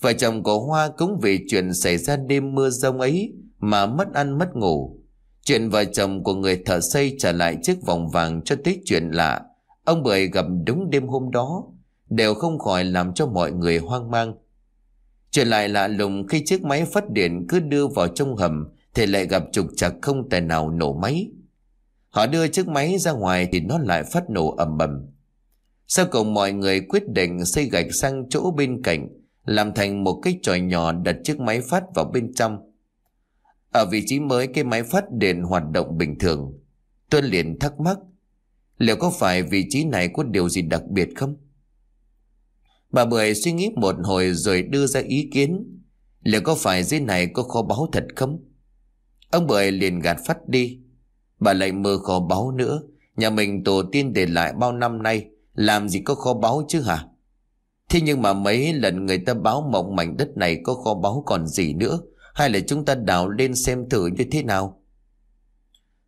Vợ chồng của Hoa cũng vì chuyện xảy ra đêm mưa rông ấy Mà mất ăn mất ngủ. Chuyện vợ chồng của người thợ xây trả lại chiếc vòng vàng cho tới chuyện lạ. Ông Bưởi gặp đúng đêm hôm đó, Đều không khỏi làm cho mọi người hoang mang. Chuyện lại lạ lùng khi chiếc máy phát điện cứ đưa vào trong hầm Thì lại gặp trục chặt không tài nào nổ máy. Họ đưa chiếc máy ra ngoài thì nó lại phát nổ ầm ầm. Sau cùng mọi người quyết định xây gạch sang chỗ bên cạnh, Làm thành một cái tròi nhỏ đặt chiếc máy phát vào bên trong. Ở vị trí mới, cái máy phát điện hoạt động bình thường. Tuân liền thắc mắc Liệu có phải vị trí này có điều gì đặc biệt không? Bà Bưởi suy nghĩ một hồi rồi đưa ra ý kiến. Liệu có phải dưới này có kho báu thật không? Ông Bưởi liền gạt phát đi. Bà lại mơ kho báu nữa. Nhà mình tổ tiên để lại bao năm nay. Làm gì có kho báu chứ hả? Thế nhưng mà mấy lần người ta báo mộng mảnh đất này có kho báu còn gì nữa. Hay là chúng ta đào lên xem thử như thế nào?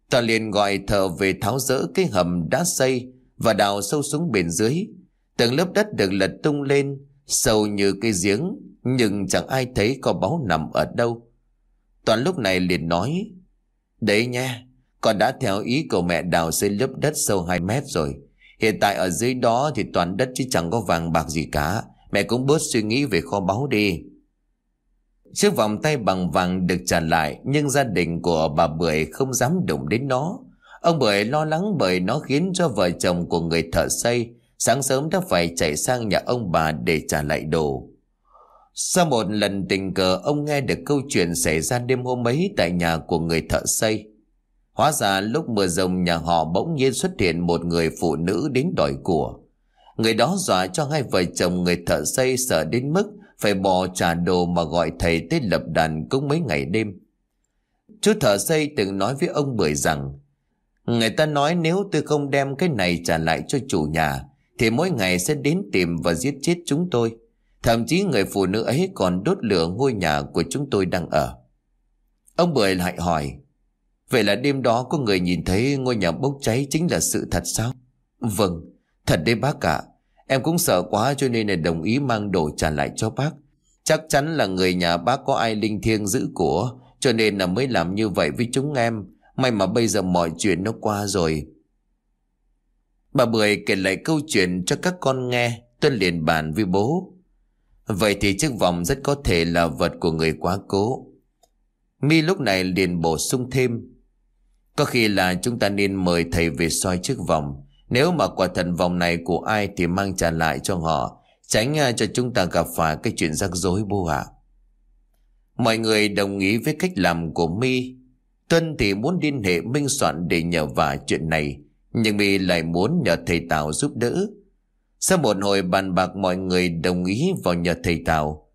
Ta liền gọi thợ về tháo rỡ cái hầm đá xây và đào sâu xuống bên dưới. Từng lớp đất được lật tung lên, sâu như cây giếng, nhưng chẳng ai thấy có báu nằm ở đâu. Toàn lúc này liền nói, Đấy nha, con đã theo ý của mẹ đào xây lớp đất sâu 2 mét rồi. Hiện tại ở dưới đó thì toàn đất chứ chẳng có vàng bạc gì cả. Mẹ cũng bớt suy nghĩ về kho báu đi. Chiếc vòng tay bằng vàng được trả lại, nhưng gia đình của bà Bưởi không dám đụng đến nó. Ông Bưởi lo lắng bởi nó khiến cho vợ chồng của người thợ xây sáng sớm đã phải chạy sang nhà ông bà để trả lại đồ. Sau một lần tình cờ, ông nghe được câu chuyện xảy ra đêm hôm ấy tại nhà của người thợ xây. Hóa ra lúc mưa rồng nhà họ bỗng nhiên xuất hiện một người phụ nữ đến đòi của. Người đó dọa cho hai vợ chồng người thợ xây sợ đến mức phải bỏ trả đồ mà gọi thầy tới lập đàn cũng mấy ngày đêm. Chú thợ xây từng nói với ông Bưởi rằng Người ta nói nếu tôi không đem cái này trả lại cho chủ nhà Thì mỗi ngày sẽ đến tìm và giết chết chúng tôi Thậm chí người phụ nữ ấy còn đốt lửa ngôi nhà của chúng tôi đang ở Ông Bưởi lại hỏi Vậy là đêm đó có người nhìn thấy ngôi nhà bốc cháy chính là sự thật sao? Vâng, thật đấy bác ạ Em cũng sợ quá cho nên là đồng ý mang đồ trả lại cho bác. Chắc chắn là người nhà bác có ai linh thiêng giữ của, cho nên là mới làm như vậy với chúng em. May mà bây giờ mọi chuyện nó qua rồi. Bà Bưởi kể lại câu chuyện cho các con nghe, tôi liền bàn với bố. Vậy thì chiếc vòng rất có thể là vật của người quá cố. Mi lúc này liền bổ sung thêm. Có khi là chúng ta nên mời thầy về soi chiếc vòng nếu mà quả thần vòng này của ai thì mang trả lại cho họ, tránh à, cho chúng ta gặp phải cái chuyện rắc rối bố hạ Mọi người đồng ý với cách làm của mi Tuân thì muốn liên hệ minh soạn để nhờ vả chuyện này, nhưng mi lại muốn nhờ thầy Tào giúp đỡ. Sau một hồi bàn bạc mọi người đồng ý vào nhờ thầy Tào.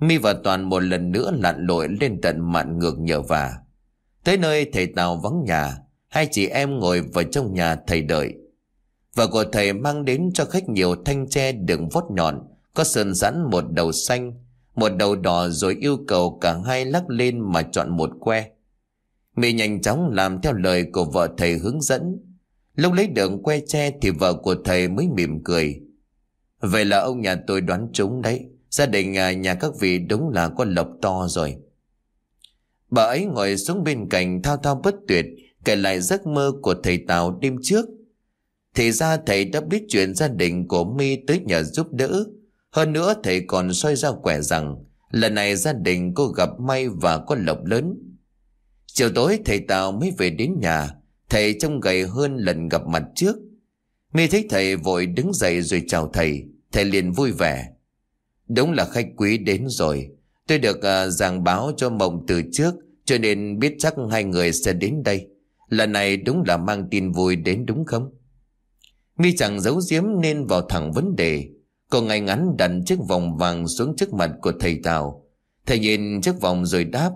Mi và Toàn một lần nữa lặn lội lên tận mạn ngược nhờ vả. Tới nơi thầy Tào vắng nhà, hai chị em ngồi vào trong nhà thầy đợi. Vợ của thầy mang đến cho khách nhiều thanh tre đường vót nhọn, có sơn rắn một đầu xanh, một đầu đỏ rồi yêu cầu cả hai lắc lên mà chọn một que. mị nhanh chóng làm theo lời của vợ thầy hướng dẫn. Lúc lấy được que tre thì vợ của thầy mới mỉm cười. Vậy là ông nhà tôi đoán trúng đấy. Gia đình à, nhà các vị đúng là có lộc to rồi. Bà ấy ngồi xuống bên cạnh thao thao bất tuyệt kể lại giấc mơ của thầy Tào đêm trước thì ra thầy đã biết chuyện gia đình của mi tới nhờ giúp đỡ. Hơn nữa thầy còn soi ra quẻ rằng lần này gia đình cô gặp may và có lộc lớn. Chiều tối thầy Tào mới về đến nhà, thầy trông gầy hơn lần gặp mặt trước. Mi thấy thầy vội đứng dậy rồi chào thầy Thầy liền vui vẻ Đúng là khách quý đến rồi Tôi được uh, giảng báo cho mộng từ trước Cho nên biết chắc hai người sẽ đến đây Lần này đúng là mang tin vui đến đúng không Mi chẳng giấu giếm nên vào thẳng vấn đề. Cô ngay ngắn đặt chiếc vòng vàng xuống trước mặt của thầy Tào. Thầy nhìn chiếc vòng rồi đáp.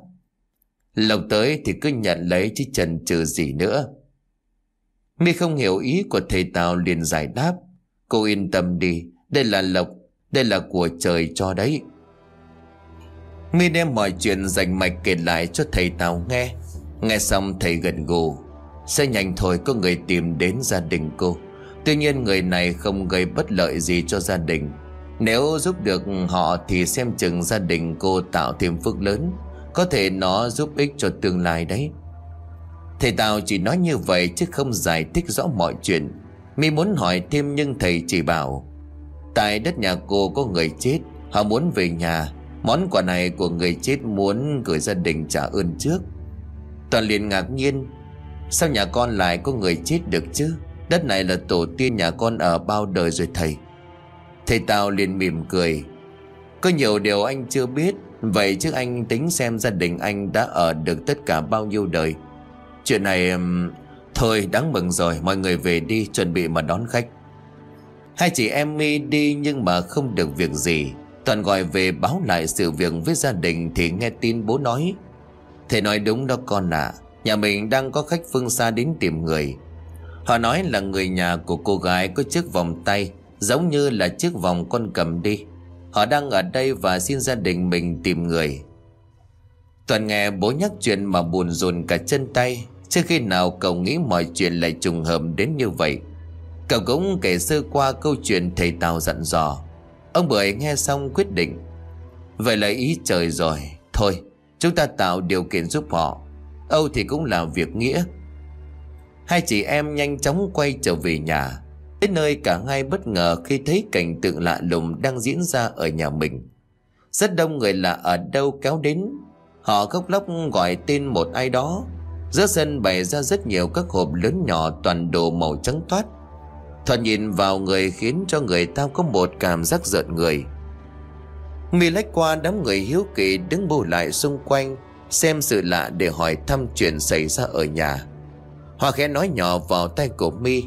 Lộc tới thì cứ nhận lấy chứ chần chừ gì nữa. Mi không hiểu ý của thầy Tào liền giải đáp. Cô yên tâm đi, Đây là lộc, Đây là của trời cho đấy. Mi đem mọi chuyện dành mạch kể lại cho thầy Tào nghe. Nghe xong thầy gần gù. Sẽ nhanh thôi, có người tìm đến gia đình cô. Tuy nhiên người này không gây bất lợi gì cho gia đình. Nếu giúp được họ thì xem chừng gia đình cô tạo thêm phước lớn, Có thể nó giúp ích cho tương lai đấy. Thầy Tào chỉ nói như vậy chứ không giải thích rõ mọi chuyện. Mi muốn hỏi thêm nhưng thầy chỉ bảo, Tại đất nhà cô có người chết, Họ muốn về nhà. Món quà này của người chết muốn gửi gia đình trả ơn trước. Toàn liền ngạc nhiên, Sao nhà con lại có người chết được chứ? Đất này là tổ tiên nhà con ở bao đời rồi thầy. Thầy Tào liền mỉm cười. Có nhiều điều anh chưa biết Vậy chứ anh tính xem gia đình anh đã ở được tất cả bao nhiêu đời. Chuyện này Thôi đáng mừng rồi Mọi người về đi chuẩn bị mà đón khách. Hai chị em mi đi nhưng mà không được việc gì. Toàn gọi về báo lại sự việc với gia đình Thì nghe tin bố nói. Thầy nói đúng đó con ạ à, Nhà mình đang có khách phương xa đến tìm người. Họ nói là người nhà của cô gái có chiếc vòng tay Giống như là chiếc vòng con cầm đi. Họ đang ở đây và xin gia đình mình tìm người. Toàn nghe bố nhắc chuyện mà buồn rồn cả chân tay Trước khi nào cậu nghĩ mọi chuyện lại trùng hợp đến như vậy. Cậu cũng kể sơ qua câu chuyện thầy Tào dặn dò. Ông Bưởi nghe xong quyết định, Vậy là ý trời rồi. Thôi, chúng ta tạo điều kiện giúp họ. Âu thì cũng là việc nghĩa. Hai chị em nhanh chóng quay trở về nhà. Đến nơi cả hai bất ngờ khi thấy cảnh tượng lạ lùng đang diễn ra ở nhà mình. Rất đông người lạ ở đâu kéo đến. Họ khóc lóc gọi tên một ai đó. Giữa sân bày ra rất nhiều các hộp lớn nhỏ toàn đồ màu trắng toát. Thoạt nhìn vào người khiến cho người ta có một cảm giác giận người. Mi lách qua đám người hiếu kỳ đứng bù lại xung quanh, Xem sự lạ để hỏi thăm chuyện xảy ra ở nhà. Hoa khẽ nói nhỏ vào tay của Mi.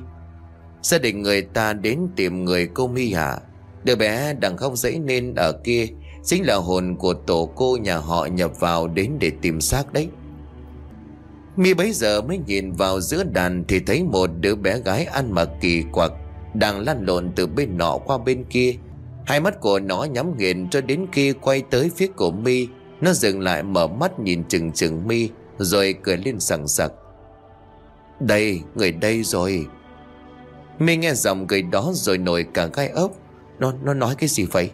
Gia đình người ta đến tìm người cô Mi hả? Đứa bé đang không dãy nên ở kia Chính là hồn của tổ cô nhà họ nhập vào đến để tìm xác đấy. Mi bấy giờ mới nhìn vào giữa đàn Thì thấy một đứa bé gái ăn mặc kỳ quặc Đang lăn lộn từ bên nọ qua bên kia. Hai mắt của nó nhắm nghiền cho đến khi quay tới phía của Mi. Nó dừng lại mở mắt nhìn chừng chừng Mi, Rồi cười lên sẵn sặc. Đây, người đây rồi. Mi nghe giọng người đó rồi nổi cả gai ốc. Nó nó nói cái gì vậy?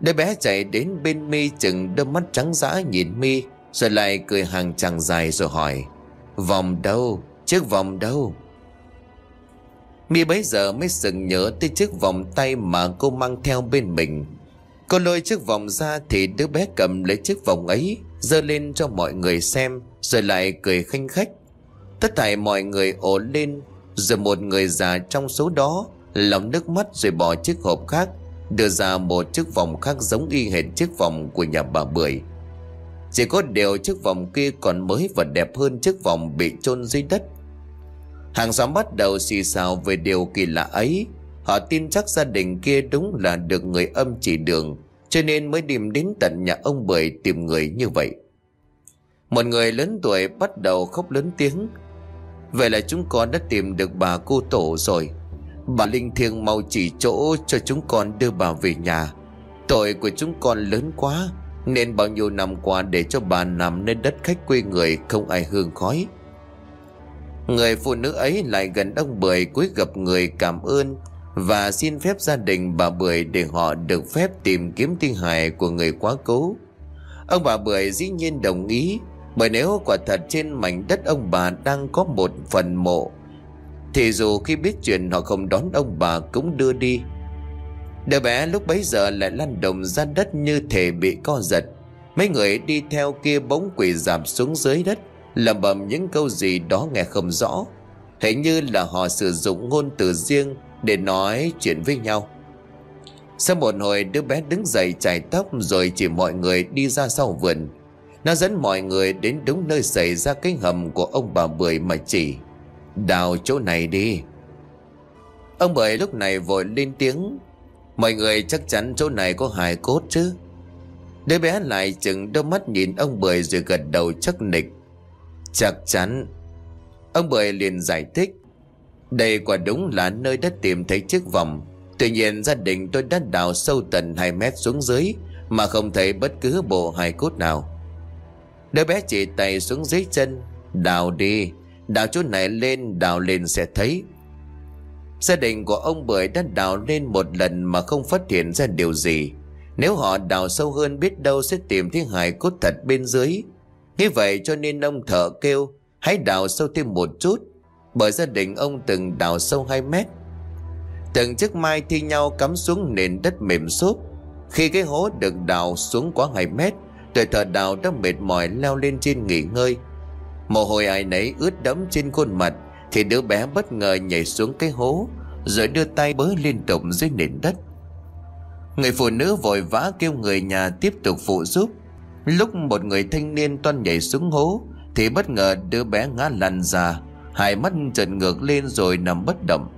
Đứa bé chạy đến bên Mi chừng đôi mắt trắng dã nhìn Mi rồi lại cười hàng chàng dài rồi hỏi Vòng đâu? Chiếc vòng đâu? Mi bấy giờ mới sừng nhớ tới chiếc vòng tay mà cô mang theo bên mình. Cô lôi chiếc vòng ra thì đứa bé cầm lấy chiếc vòng ấy giơ lên cho mọi người xem Rồi lại cười khanh khách. Tất thảy mọi người ổ lên, Rồi một người già trong số đó Lòng nước mắt rồi bỏ chiếc hộp khác, Đưa ra một chiếc vòng khác giống y hệt chiếc vòng của nhà bà Bưởi. Chỉ có điều chiếc vòng kia còn mới và đẹp hơn chiếc vòng bị chôn dưới đất. Hàng xóm bắt đầu xì xào về điều kỳ lạ ấy. Họ tin chắc gia đình kia đúng là được người âm chỉ đường, Cho nên mới tìm đến tận nhà ông Bưởi tìm người như vậy. Một người lớn tuổi bắt đầu khóc lớn tiếng. Vậy là chúng con đã tìm được bà cô tổ rồi. Bà Linh Thiêng mau chỉ chỗ cho chúng con đưa bà về nhà. Tội của chúng con lớn quá, nên bao nhiêu năm qua để cho bà nằm nơi đất khách quê người Không ai hương khói. Người phụ nữ ấy lại gần ông Bưởi cúi gặp người cảm ơn Và xin phép gia đình bà Bưởi để họ được phép tìm kiếm tinh hài của người quá cố. Ông bà Bưởi dĩ nhiên đồng ý bởi nếu quả thật trên mảnh đất ông bà đang có một phần mộ, Thì dù khi biết chuyện họ không đón ông bà cũng đưa đi. Đứa bé lúc bấy giờ lại lăn đồng ra đất như thể bị co giật. Mấy người đi theo kia bóng quỷ giảm xuống dưới đất, lẩm bẩm những câu gì đó nghe không rõ. Hình như là họ sử dụng ngôn từ riêng Để nói chuyện với nhau. Sau một hồi, đứa bé đứng dậy chải tóc Rồi chỉ mọi người đi ra sau vườn. Nó dẫn mọi người đến đúng nơi xảy ra cái hầm của ông bà Bưởi mà chỉ. Đào chỗ này đi. Ông Bưởi lúc này vội lên tiếng. Mọi người chắc chắn chỗ này có hài cốt chứ. Đứa bé lại chừng đôi mắt nhìn ông Bưởi rồi gật đầu chắc nịch. Chắc chắn. Ông Bưởi liền giải thích. Đây quả đúng là nơi đã tìm thấy chiếc vòng. Tuy nhiên gia đình tôi đã đào sâu tận 2 mét xuống dưới Mà không thấy bất cứ bộ hài cốt nào. Đứa bé chỉ tay xuống dưới chân, Đào đi, Đào chỗ này lên, đào lên sẽ thấy. Gia đình của ông Bưởi đã đào lên một lần mà không phát hiện ra điều gì. Nếu họ đào sâu hơn biết đâu sẽ tìm thấy hài cốt thật bên dưới. Như vậy cho nên ông thợ kêu, Hãy đào sâu thêm một chút. Bởi gia đình ông từng đào sâu 2 mét. Từng chiếc mai thi nhau cắm xuống nền đất mềm xốp. Khi cái hố được đào xuống quá 2 mét Tuổi thợ đào đã mệt mỏi leo lên trên nghỉ ngơi. Mồ hôi ai nấy ướt đẫm trên khuôn mặt, Thì đứa bé bất ngờ nhảy xuống cái hố, Rồi đưa tay bới liên tục dưới nền đất. Người phụ nữ vội vã kêu người nhà tiếp tục phụ giúp. Lúc một người thanh niên toan nhảy xuống hố, Thì bất ngờ đứa bé ngã lăn ra, Hai mắt trần ngược lên rồi nằm bất động.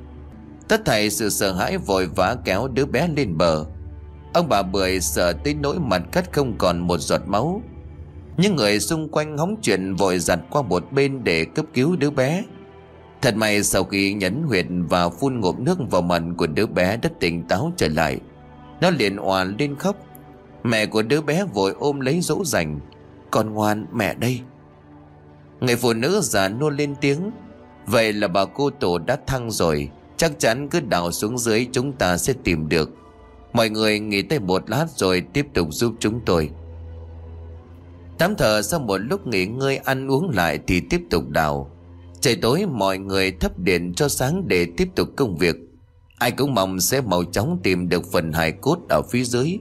Tất thảy sự sợ hãi vội vã kéo đứa bé lên bờ. Ông bà Bưởi sợ tới nỗi mặt cắt không còn một giọt máu. Những người xung quanh hóng chuyện vội giặt qua một bên để cấp cứu đứa bé. Thật may sau khi nhấn huyệt và phun ngụm nước vào mặt của đứa bé đã tỉnh táo trở lại. Nó liền òa lên khóc. Mẹ của đứa bé vội ôm lấy dỗ dành. Con ngoan, mẹ đây. Người phụ nữ già nôn lên tiếng. Vậy là bà cô tổ đã thăng rồi. Chắc chắn cứ đào xuống dưới chúng ta sẽ tìm được. Mọi người nghỉ tay một lát rồi tiếp tục giúp chúng tôi. Tám thở sau một lúc nghỉ ngơi ăn uống lại thì tiếp tục đào. Trời tối, mọi người thấp điện cho sáng để tiếp tục công việc. Ai cũng mong sẽ mau chóng tìm được phần hài cốt ở phía dưới.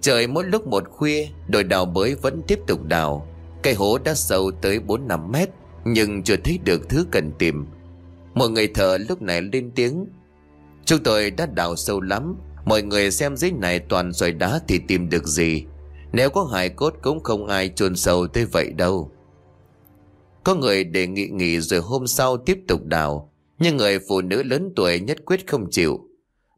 Trời mỗi lúc một khuya Đội đào bới vẫn tiếp tục đào. Cây hố đã sâu tới 4-5 mét, Nhưng chưa thấy được thứ cần tìm. Một người thợ lúc này lên tiếng. Chúng tôi đã đào sâu lắm. Mọi người xem dưới này toàn xoài đá thì tìm được gì? Nếu có hài cốt cũng không ai chôn sâu tới vậy đâu. Có người đề nghị nghỉ rồi hôm sau tiếp tục đào. Nhưng người phụ nữ lớn tuổi nhất quyết không chịu.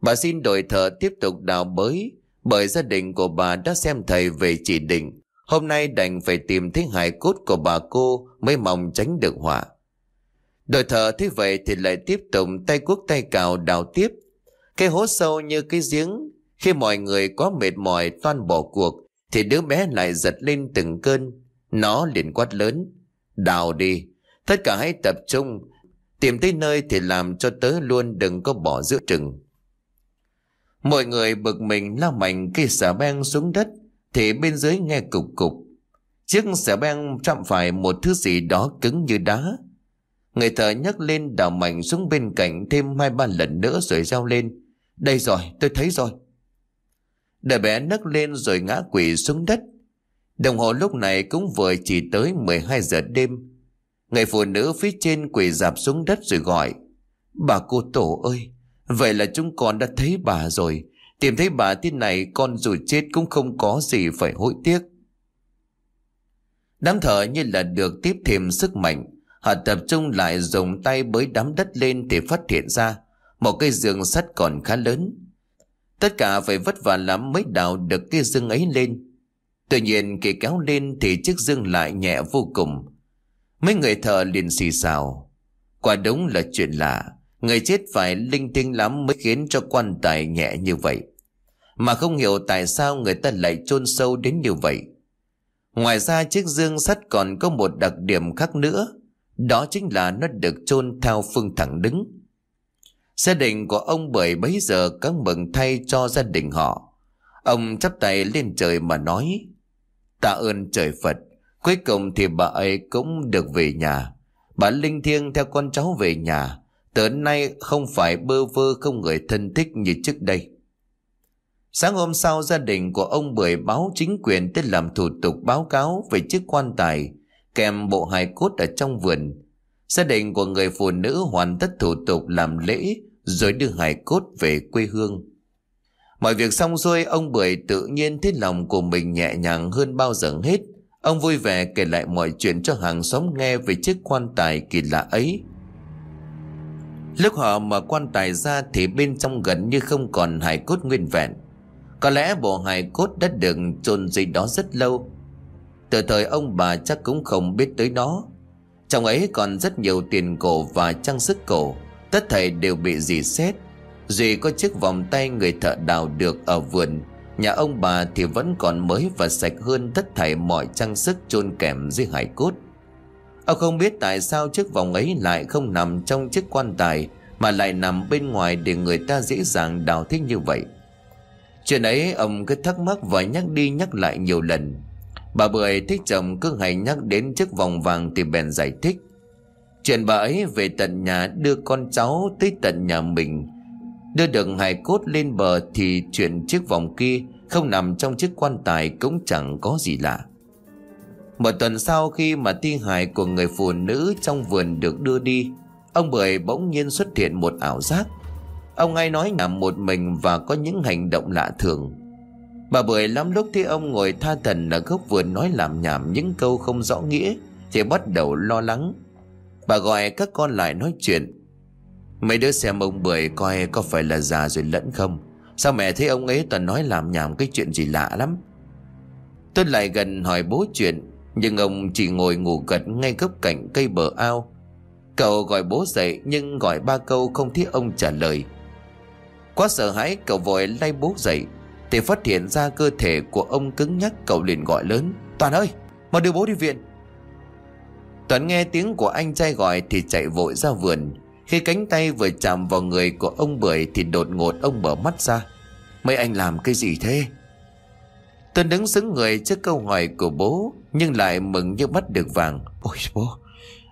Bà xin đổi thợ tiếp tục đào bới, Bởi gia đình của bà đã xem thầy về chỉ định. Hôm nay đành phải tìm thấy hài cốt của bà cô Mới mong tránh được họa. Đội thợ thế vậy thì lại tiếp tục tay cuốc tay cào đào tiếp. Cái hố sâu như cái giếng, Khi mọi người quá mệt mỏi toan bỏ cuộc, thì đứa bé lại giật lên từng cơn. Nó liền quát lớn, Đào đi, Tất cả hãy tập trung. Tìm tới nơi thì làm cho tớ luôn đừng có bỏ giữa chừng. Mọi người bực mình lao mạnh cây xà beng xuống đất, Thì bên dưới nghe cục cục. Chiếc xà beng chạm phải một thứ gì đó cứng như đá. Người thợ nhấc lên đào mạnh xuống bên cạnh thêm hai ba lần nữa rồi reo lên Đây rồi tôi thấy rồi Đứa bé nấc lên rồi ngã quỵ xuống đất. Đồng hồ lúc này cũng vừa chỉ tới 12 giờ đêm. Người phụ nữ phía trên quỳ dạp xuống đất rồi gọi. Bà cô tổ ơi, vậy là chúng con đã thấy bà rồi. Tìm thấy bà thế này con dù chết cũng không có gì phải hối tiếc. Đám thở như là được tiếp thêm sức mạnh. Họ tập trung lại dùng tay bới đám đất lên thì phát hiện ra một cây giường sắt còn khá lớn. Tất cả phải vất vả lắm mới đào được cái dương ấy lên. Tuy nhiên khi kéo lên thì chiếc dương lại nhẹ vô cùng. Mấy người thợ liền xì xào. Quả đúng là chuyện lạ. Người chết phải linh tinh lắm mới khiến cho quan tài nhẹ như vậy. Mà không hiểu tại sao người ta lại chôn sâu đến như vậy. Ngoài ra chiếc dương sắt còn có một đặc điểm khác nữa. Đó chính là nó được chôn theo phương thẳng đứng. Gia đình của ông bởi bấy giờ căng mừng thay cho gia đình họ. Ông chắp tay lên trời mà nói, tạ ơn trời Phật, cuối cùng thì bà ấy cũng được về nhà. Bà linh thiêng theo con cháu về nhà, tới nay không phải bơ vơ không người thân thích như trước đây. Sáng hôm sau gia đình của ông Bưởi báo chính quyền tới làm thủ tục báo cáo về chiếc quan tài kèm bộ hài cốt ở trong vườn. Gia đình của người phụ nữ hoàn tất thủ tục làm lễ rồi đưa hài cốt về quê hương. Mọi việc xong xuôi, ông Bưởi tự nhiên thấy lòng của mình nhẹ nhàng hơn bao giờ hết. Ông vui vẻ kể lại mọi chuyện cho hàng xóm nghe về chiếc quan tài kỳ lạ ấy. Lúc họ mở quan tài ra thì bên trong gần như không còn hài cốt nguyên vẹn. Có lẽ bộ hài cốt đã được chôn dưới đó rất lâu. Từ thời ông bà chắc cũng không biết tới đó. Trong ấy còn rất nhiều tiền cổ và trang sức cổ. Tất thảy đều bị dì xét. Duy có chiếc vòng tay người thợ đào được ở vườn. Nhà ông bà thì vẫn còn mới và sạch hơn tất thảy mọi trang sức chôn kèm dưới hải cốt. Ông không biết tại sao chiếc vòng ấy lại không nằm trong chiếc quan tài, mà lại nằm bên ngoài để người ta dễ dàng đào thích như vậy. Chuyện ấy ông cứ thắc mắc và nhắc đi nhắc lại nhiều lần. Bà Bưởi thích chồng cứ hay nhắc đến chiếc vòng vàng thì bèn giải thích. Chuyện bà ấy về tận nhà đưa con cháu tới tận nhà mình. Đưa được hài cốt lên bờ thì chuyện chiếc vòng kia không nằm trong chiếc quan tài cũng chẳng có gì lạ. Một tuần sau khi mà thi hài của người phụ nữ trong vườn được đưa đi, ông Bưởi bỗng nhiên xuất hiện một ảo giác. Ông ngay nói nằm một mình và có những hành động lạ thường. Bà Bưởi lắm lúc thấy ông ngồi tha thần ở gốc vườn nói làm nhảm những câu không rõ nghĩa, thì bắt đầu lo lắng. Bà gọi các con lại nói chuyện. Mấy đứa xem ông Bưởi coi có phải là già rồi lẫn không. Sao mẹ thấy ông ấy toàn nói làm nhảm cái chuyện gì lạ lắm. Tôi lại gần hỏi bố chuyện, nhưng ông chỉ ngồi ngủ gật ngay góc cạnh cây bờ ao Cậu gọi bố dậy, nhưng gọi ba câu không thấy ông trả lời Quá sợ hãi, cậu vội lay bố dậy thì phát hiện ra cơ thể của ông cứng nhắc, cậu liền gọi lớn, Toàn ơi, mau đưa bố đi viện. Toàn nghe tiếng của anh trai gọi thì chạy vội ra vườn. Khi cánh tay vừa chạm vào người của ông Bưởi Thì đột ngột ông mở mắt ra. Mấy anh làm cái gì thế? Tuấn đứng xứng người trước câu hỏi của bố, Nhưng lại mừng như bắt được vàng. Ôi bố,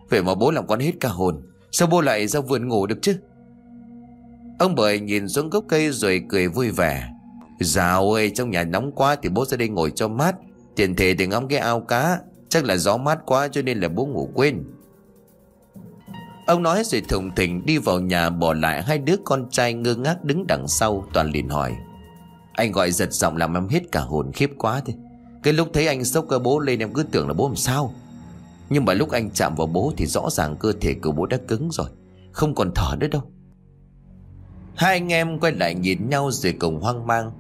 Vậy mà bố làm con hết cả hồn, Sao bố lại ra vườn ngủ được chứ? Ông bưởi nhìn xuống gốc cây rồi cười vui vẻ. Dạo ơi, trong nhà nóng quá Thì bố ra đây ngồi cho mát. Tiền thể thì ngắm cái ao cá. Chắc là gió mát quá cho nên là bố ngủ quên. Ông nói rồi thùng thình đi vào nhà bỏ lại hai đứa con trai ngơ ngác đứng đằng sau, toàn liền hỏi. Anh gọi giật giọng làm em hết cả hồn khiếp quá thế. Cái lúc thấy anh sốc cơ bố lên em cứ tưởng là bố làm sao. Nhưng mà lúc anh chạm vào bố thì rõ ràng cơ thể của bố đã cứng rồi. Không còn thở nữa đâu. Hai anh em quay lại nhìn nhau rồi cùng hoang mang.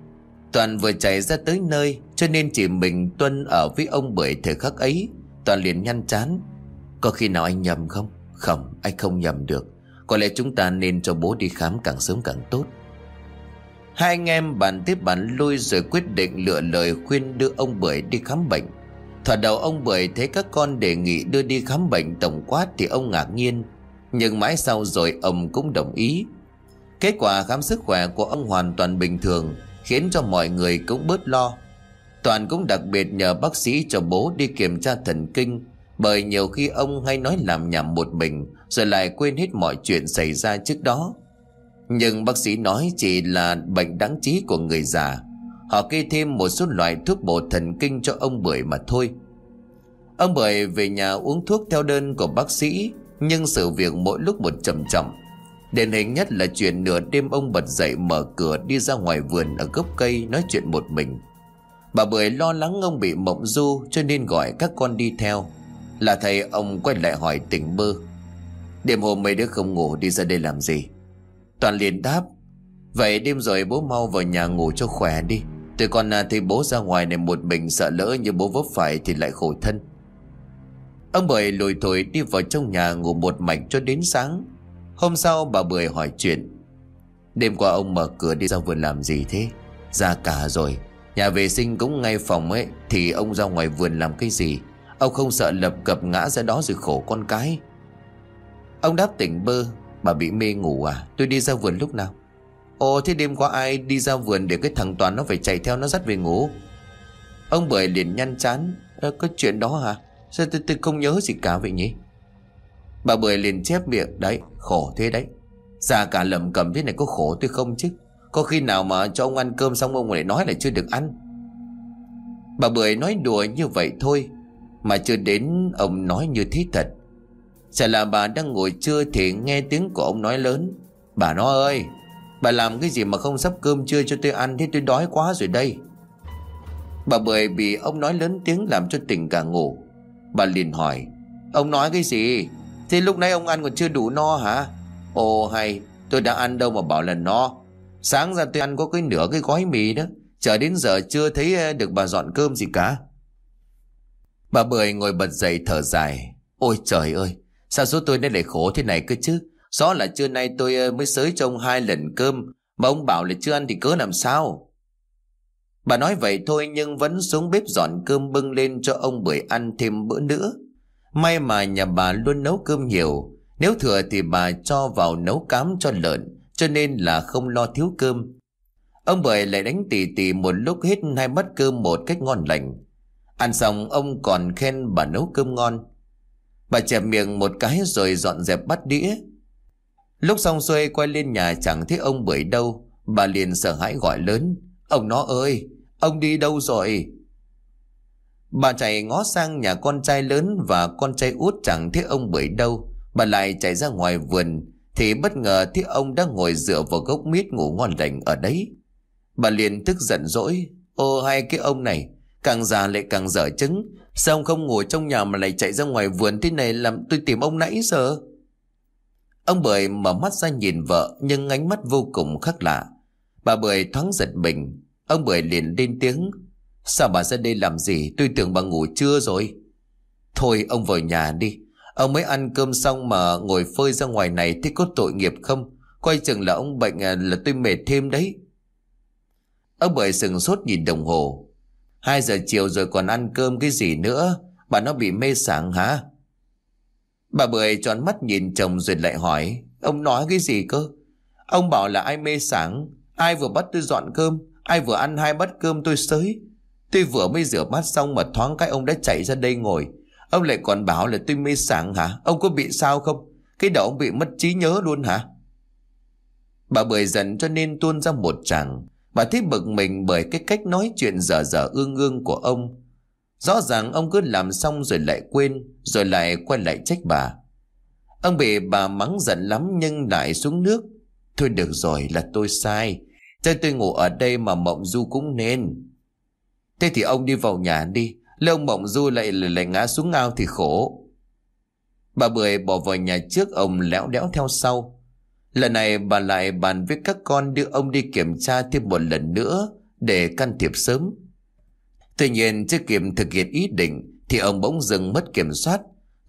Toàn vừa chạy ra tới nơi, Cho nên chỉ mình Tuân ở với ông bởi thời khắc ấy Toàn liền nhăn chán Có khi nào anh nhầm không Không, anh không nhầm được Có lẽ chúng ta nên cho bố đi khám càng sớm càng tốt Hai anh em bàn tiếp bàn lui rồi quyết định lựa lời khuyên đưa ông Bưởi đi khám bệnh. Thoạt đầu ông Bưởi thấy các con đề nghị đưa đi khám bệnh tổng quát thì ông ngạc nhiên. Nhưng mãi sau rồi ông cũng đồng ý. Kết quả khám sức khỏe của ông hoàn toàn bình thường khiến cho mọi người cũng bớt lo. Toàn cũng đặc biệt nhờ bác sĩ cho bố đi kiểm tra thần kinh, bởi nhiều khi ông hay nói làm nhảm một mình, rồi lại quên hết mọi chuyện xảy ra trước đó. Nhưng bác sĩ nói chỉ là bệnh đáng trí của người già Họ kê thêm một số loại thuốc bổ thần kinh cho ông Bưởi mà thôi Ông Bưởi về nhà uống thuốc theo đơn của bác sĩ, Nhưng sự việc mỗi lúc một trầm trọng Điển hình nhất là chuyện nửa đêm ông bật dậy mở cửa đi ra ngoài vườn ở gốc cây nói chuyện một mình. Bà Bưởi lo lắng ông bị mộng du cho nên gọi các con đi theo. Là thầy, ông quay lại hỏi tỉnh bơ. Đêm hôm mấy đứa không ngủ đi ra đây làm gì? Toàn liền đáp. Vậy đêm rồi bố mau vào nhà ngủ cho khỏe đi. Từ con à, thấy bố ra ngoài này một mình sợ lỡ như bố vấp phải thì lại khổ thân. Ông Bưởi lùi thổi đi vào trong nhà ngủ một mạch cho đến sáng. Hôm sau bà Bưởi hỏi chuyện. Đêm qua ông mở cửa đi ra vườn làm gì thế? Ra cả rồi. Nhà vệ sinh cũng ngay phòng ấy Thì ông ra ngoài vườn làm cái gì? Ông không sợ lập cập ngã ra đó rồi khổ con cái. Ông đáp tỉnh bơ Bà bị mê ngủ à? Tôi đi ra vườn lúc nào? Ồ thế đêm qua ai đi ra vườn để cái thằng Toàn nó phải chạy theo nó dắt về ngủ? Ông Bưởi liền nhăn chán à, Có chuyện đó hả? Sao tôi, tôi không nhớ gì cả vậy nhỉ? Bà Bưởi liền chép miệng, Đấy, khổ thế đấy. Già cả lầm cầm thế này có khổ tôi không chứ? Có khi nào mà cho ông ăn cơm xong ông lại nói là chưa được ăn? Bà Bưởi nói đùa như vậy thôi, Mà chưa đến ông nói như thế thật. Chả là bà đang ngồi trưa thì nghe tiếng của ông nói lớn. Bà nó ơi, Bà làm cái gì mà không sắp cơm trưa cho tôi ăn Thế tôi đói quá rồi đây. Bà Bưởi bị ông nói lớn tiếng làm cho tỉnh cả ngủ. Bà liền hỏi, Ông nói cái gì? Thế lúc nãy ông ăn còn chưa đủ no hả? Ồ, hay, tôi đã ăn đâu mà bảo là no. Sáng ra tôi ăn có cái nửa cái gói mì đó. Chờ đến giờ chưa thấy được bà dọn cơm gì cả. Bà Bưởi ngồi bật dậy thở dài. Ôi trời ơi, Sao số tôi nên lại khổ thế này cơ chứ? Rõ là trưa nay tôi mới sới cho ông hai lần cơm, Mà ông bảo là chưa ăn thì cớ làm sao? Bà nói vậy thôi nhưng vẫn xuống bếp dọn cơm bưng lên cho ông Bưởi ăn thêm bữa nữa. May mà nhà bà luôn nấu cơm nhiều. Nếu thừa thì bà cho vào nấu cám cho lợn, Cho nên là không lo thiếu cơm. Ông Bưởi lại đánh tỉ tỉ một lúc hết hai bát cơm một cách ngon lành. Ăn xong, ông còn khen bà nấu cơm ngon. Bà chẹp miệng một cái rồi dọn dẹp bát đĩa. Lúc xong xuôi quay lên nhà chẳng thấy ông Bưởi đâu. Bà liền sợ hãi gọi lớn. Ông nó ơi, Ông đi đâu rồi? Bà chạy ngó sang nhà con trai lớn Và con trai út chẳng thấy ông bởi đâu. Bà lại chạy ra ngoài vườn, Thì bất ngờ thấy ông đang ngồi dựa vào gốc mít ngủ ngon lành ở đấy. Bà liền tức giận dỗi, Ô, hai cái ông này, Càng già lại càng dở chứng Sao ông không ngồi trong nhà mà lại chạy ra ngoài vườn thế này Làm tôi tìm ông nãy giờ? Ông Bưởi mở mắt ra nhìn vợ, Nhưng ánh mắt vô cùng khác lạ. Bà Bưởi thoáng giật mình. Ông Bưởi liền lên tiếng Sao bà ra đây làm gì? Tôi tưởng bà ngủ trưa rồi. Thôi, ông vào nhà đi. Ông mới ăn cơm xong mà ngồi phơi ra ngoài này Thế có tội nghiệp không? Quay chừng là ông bệnh à, là tôi mệt thêm đấy. Ông bởi sừng sốt nhìn đồng hồ. Hai giờ chiều rồi còn ăn cơm cái gì nữa? Bà nó bị mê sảng hả? Bà Bưởi tròn mắt nhìn chồng rồi lại hỏi, Ông nói cái gì cơ? Ông bảo là ai mê sảng? Ai vừa bắt tôi dọn cơm? Ai vừa ăn hai bát cơm tôi sới? Tôi vừa mới rửa bát xong mà thoáng cái ông đã chạy ra đây ngồi. Ông lại còn bảo là tôi mê sảng hả? Ông có bị sao không? Cái đầu ông bị mất trí nhớ luôn hả? Bà bưởi giận cho nên tuôn ra một chàng Bà thấy bực mình bởi cái cách nói chuyện dở dở ương ương của ông. Rõ ràng ông cứ làm xong rồi lại quên, Rồi lại quay lại trách bà. Ông bị bà mắng giận lắm nhưng lại xuống nước. Thôi được rồi, là tôi sai. Cho tôi ngủ ở đây mà mộng du cũng nên. Thế thì ông đi vào nhà đi. Lê ông mộng du lại lại ngã xuống ao thì khổ. Bà Bưởi bỏ vào nhà trước, ông léo đẽo theo sau. Lần này bà lại bàn với các con đưa ông đi kiểm tra thêm một lần nữa Để can thiệp sớm. Tuy nhiên chưa kịp thực hiện ý định Thì ông bỗng dừng mất kiểm soát.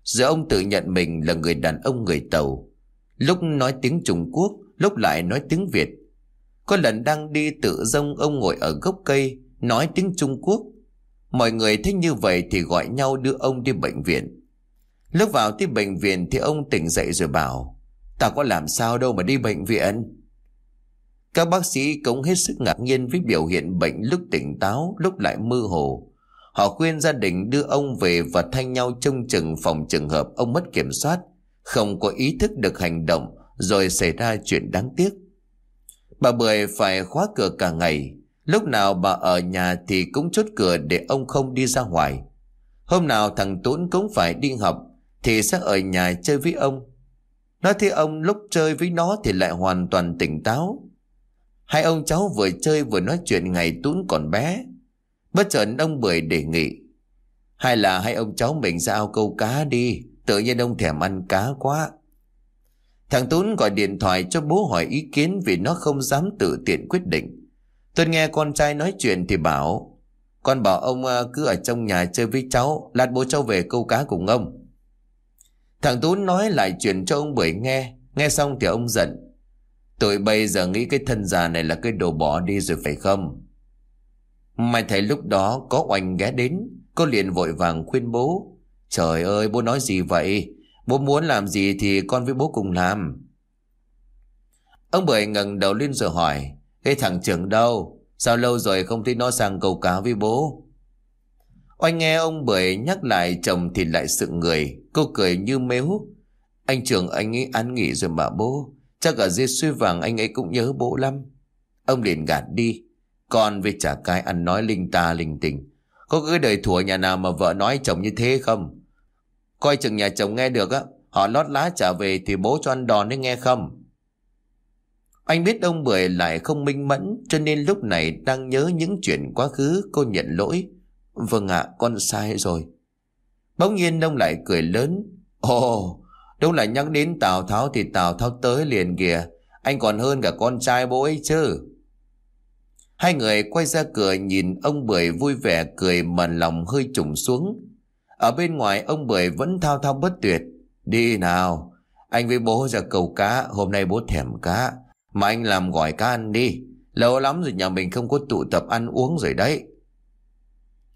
Giờ ông tự nhận mình là người đàn ông người Tàu. Lúc nói tiếng Trung Quốc, Lúc lại nói tiếng Việt. Có lần đang đi tự dông ông ngồi ở gốc cây Nói tiếng Trung Quốc Mọi người thấy như vậy thì gọi nhau đưa ông đi bệnh viện Lúc vào tới bệnh viện thì ông tỉnh dậy rồi bảo Tao có làm sao đâu mà đi bệnh viện các bác sĩ cũng hết sức ngạc nhiên với biểu hiện bệnh lúc tỉnh táo, lúc lại mơ hồ. Họ khuyên gia đình đưa ông về và thanh nhau trông chừng phòng trường hợp ông mất kiểm soát, không có ý thức được hành động rồi xảy ra chuyện đáng tiếc. Bà Bưởi phải khóa cửa cả ngày, lúc nào bà ở nhà thì cũng chốt cửa để ông không đi ra ngoài. Hôm nào thằng Tuấn cũng phải đi học, thì sẽ ở nhà chơi với ông. Nói thế ông lúc chơi với nó thì lại hoàn toàn tỉnh táo Hai ông cháu vừa chơi vừa nói chuyện ngày Tuấn còn bé. Bất chợt ông Bưởi đề nghị. Hay là hai ông cháu mình ra ao câu cá đi. Tự nhiên ông thèm ăn cá quá. Thằng Tuấn gọi điện thoại cho bố hỏi ý kiến vì nó không dám tự tiện quyết định. Tôi nghe con trai nói chuyện thì bảo Con bảo ông à, cứ ở trong nhà chơi với cháu Lát bố cháu về câu cá cùng ông Thằng tú nói lại chuyện cho ông Bưởi nghe Nghe xong thì ông giận Tôi bây giờ nghĩ cái thân già này là cái đồ bỏ đi rồi phải không? Mày thấy lúc đó có oanh ghé đến, cô liền vội vàng khuyên bố. Trời ơi, bố nói gì vậy? Bố muốn làm gì thì con với bố cùng làm. Ông Bưởi ngẩng đầu lên rồi hỏi, cái thằng trưởng đâu? Sao lâu rồi không thấy nó sang câu cá với bố? Oanh nghe ông Bưởi nhắc lại chồng thì lại sự người, cô cười như mếu. Anh trưởng anh ấy ăn nghỉ rồi mà bố. Chắc ở dưới suy vàng anh ấy cũng nhớ bố lắm. Ông liền gạt đi. Con với chả cái ăn nói linh ta linh tình. Có cái đời thủa nhà nào mà vợ nói chồng như thế không? Coi chừng nhà chồng nghe được á. Họ Họ lót lá trả về thì bố cho ăn đòn đấy nghe không? Anh biết ông Bưởi lại không minh mẫn cho nên lúc này đang nhớ những chuyện quá khứ cô nhận lỗi. Vâng ạ, con sai rồi. Bỗng nhiên ông lại cười lớn. Ồ, đúng là nhắc đến Tào Tháo thì Tào Tháo tới liền kìa. Anh còn hơn cả con trai bố ấy chứ. Hai người quay ra cửa nhìn ông Bưởi vui vẻ cười mà lòng hơi trùng xuống. Ở bên ngoài ông Bưởi vẫn thao thao bất tuyệt. Đi nào, anh với bố ra cầu cá, hôm nay bố thèm cá. Mà anh làm gỏi cá ăn đi, lâu lắm rồi nhà mình không có tụ tập ăn uống rồi đấy.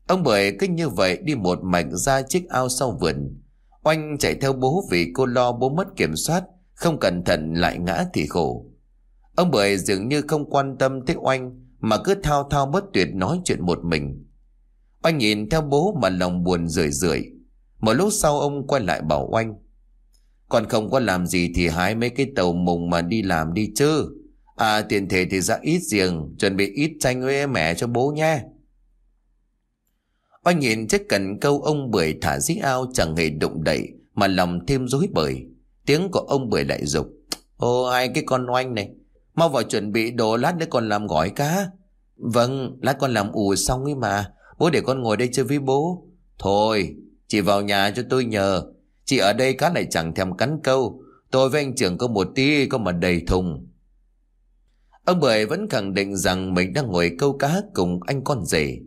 Ông Bưởi cứ như vậy đi một mạch ra chiếc ao sau vườn. Oanh chạy theo bố vì cô lo bố mất kiểm soát, không cẩn thận lại ngã thì khổ. Ông Bưởi dường như không quan tâm tới Oanh mà cứ thao thao bất tuyệt nói chuyện một mình. Oanh nhìn theo bố mà lòng buồn rười rượi. Một lúc sau ông quay lại bảo Oanh. Còn không có làm gì thì hái mấy cái tàu mùng mà đi làm đi chứ. À tiền thể thì ra ít riêng, chuẩn bị ít chanh với mẹ cho bố nha. Oanh nhìn chiếc cần câu ông bưởi thả dĩ ao chẳng hề đụng đậy mà lòng thêm rối bời. Tiếng của ông bưởi lại dục Ô ai cái con oanh này, mau vào chuẩn bị đồ lát nữa còn làm gỏi cá. Vâng, lát con làm ủ xong ấy mà, bố để con ngồi đây chơi với bố. Thôi, chị vào nhà cho tôi nhờ, chị ở đây cá này chẳng thèm cắn câu, tôi với anh trưởng có một tí có mà đầy thùng. Ông Bưởi vẫn khẳng định rằng mình đang ngồi câu cá cùng anh con rể.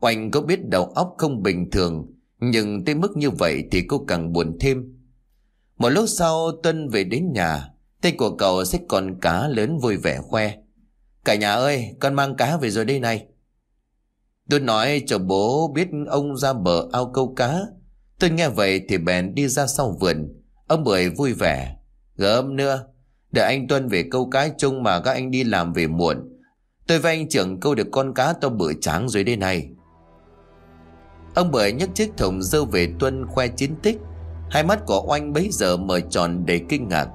Oanh có biết đầu óc không bình thường, nhưng tới mức như vậy thì cô càng buồn thêm. Một lúc sau Tuân về đến nhà, tay của cậu xách con cá lớn vui vẻ khoe. Cả nhà ơi, con mang cá về rồi đây này. Tôi nói cho bố biết ông ra bờ ao câu cá. Tôi nghe vậy thì bèn đi ra sau vườn. Ông Bưởi vui vẻ. Gớm nữa, để anh Tuân về câu cá chung mà các anh đi làm về muộn. Tôi với anh trưởng câu được con cá to bự tráng dưới đây này. Ông Bưởi nhấc chiếc thùng dơ về Tuân khoe chiến tích. Hai mắt của oanh bấy giờ mở tròn đầy kinh ngạc.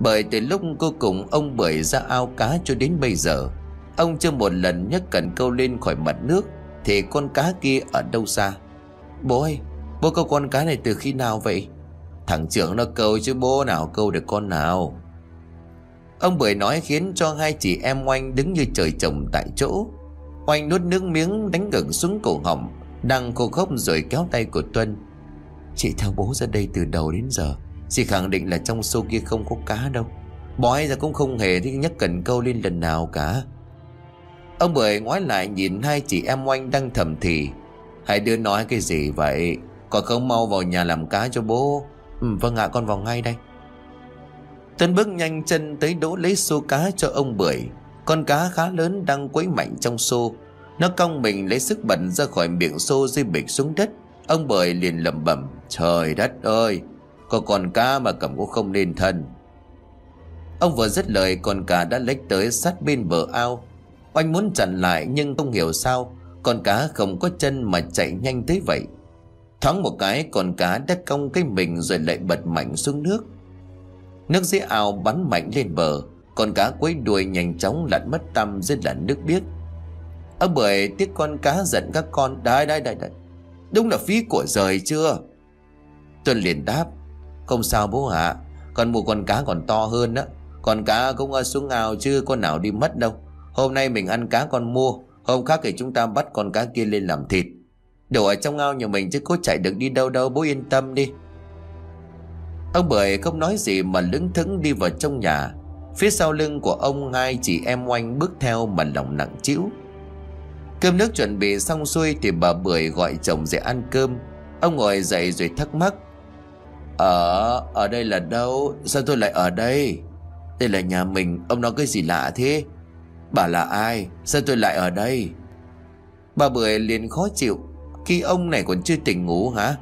Bởi từ lúc cô cùng ông Bưởi ra ao cá cho đến bây giờ, ông chưa một lần nhấc cần câu lên khỏi mặt nước thì con cá kia ở đâu xa. Bố ơi, bố câu con cá này từ khi nào vậy? Thằng trưởng nó câu chứ bố nào câu được con nào. Ông Bưởi nói khiến cho hai chị em Oanh đứng như trời trồng tại chỗ. Oanh nuốt nước miếng đánh gừng xuống cổ họng, đang khô khốc rồi kéo tay của Tuân Chị theo bố ra đây từ đầu đến giờ, Chị khẳng định là trong xô kia không có cá đâu Bói ra cũng không hề thích nhắc cần câu lên lần nào cả Ông Bưởi ngoái lại nhìn hai chị em oanh đang thầm thì Hai đứa nói cái gì vậy còn không mau vào nhà làm cá cho bố. Ừ, Vâng ạ con vào ngay đây. Tuân bước nhanh chân tới đỗ lấy xô cá cho ông Bưởi. Con cá khá lớn đang quấy mạnh trong xô. Nó cong mình lấy sức bẩn ra khỏi miệng xô rơi bịch xuống đất. Ông bưởi liền lẩm bẩm Trời đất ơi Có con cá mà cầm cũng không nên thân. Ông vừa dứt lời Con cá đã lách tới sát bên bờ ao. Oanh muốn chặn lại nhưng không hiểu sao Con cá không có chân mà chạy nhanh tới vậy. Thoáng một cái, con cá đã cong cái mình rồi lại bật mạnh xuống nước. Nước dưới ao bắn mạnh lên bờ, Con cá quấy đuôi nhanh chóng lặn mất tăm dưới làn nước biếc. Ở bởi tiếc con cá giận các con. Đấy đấy đấy đấy Đúng là phí của rời chưa? Tuân liền đáp. Không sao bố ạ. Con mua con cá còn to hơn á. Con cá cũng ở xuống ao chứ con nào đi mất đâu. Hôm nay mình ăn cá con mua. Hôm khác thì chúng ta bắt con cá kia lên làm thịt. Đồ ở trong ao nhà mình chứ có chạy được đi đâu đâu bố yên tâm đi Ông Bưởi không nói gì mà lững thững đi vào trong nhà Phía sau lưng của ông hai chị em oanh bước theo mà lòng nặng chịu Cơm nước chuẩn bị xong xuôi thì bà Bưởi gọi chồng dậy ăn cơm Ông ngồi dậy rồi thắc mắc Ở, ở đây là đâu? Sao tôi lại ở đây? Đây là nhà mình, ông nói cái gì lạ thế? Bà là ai? Sao tôi lại ở đây? Bà Bưởi liền khó chịu khi ông này còn chưa tỉnh ngủ hả?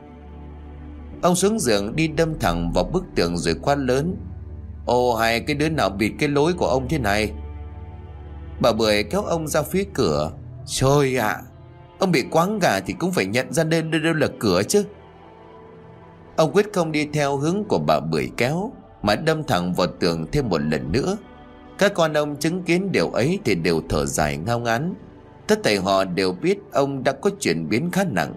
Ông xuống giường đi đâm thẳng vào bức tường rồi quát lớn. Ồ hai cái đứa nào bịt cái lối của ông thế này? Bà Bưởi kéo ông ra phía cửa. Trời ạ Ông bị quáng gà thì cũng phải nhận ra đây, đây, đây là cửa chứ. Ông quyết không đi theo hướng của bà Bưởi kéo Mà đâm thẳng vào tường thêm một lần nữa. Các con ông chứng kiến điều ấy thì đều thở dài ngao ngán. Tất thầy họ đều biết ông đã có chuyển biến khá nặng.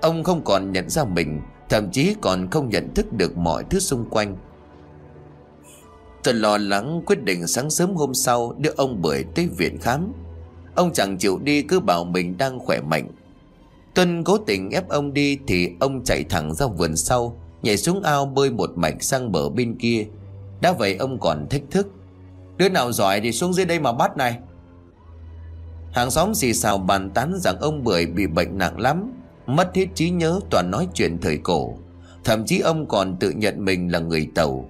Ông không còn nhận ra mình, Thậm chí còn không nhận thức được mọi thứ xung quanh. Tôi lo lắng quyết định sáng sớm hôm sau đưa ông Bưởi tới viện khám. Ông chẳng chịu đi cứ bảo mình đang khỏe mạnh. Tuân cố tình ép ông đi thì ông chạy thẳng ra vườn sau, Nhảy xuống ao bơi một mạch sang bờ bên kia. Đã vậy ông còn thách thức. Đứa nào giỏi thì xuống dưới đây mà bắt này. Hàng xóm xì xào bàn tán rằng ông Bưởi bị bệnh nặng lắm, Mất hết trí nhớ toàn nói chuyện thời cổ. Thậm chí ông còn tự nhận mình là người tàu.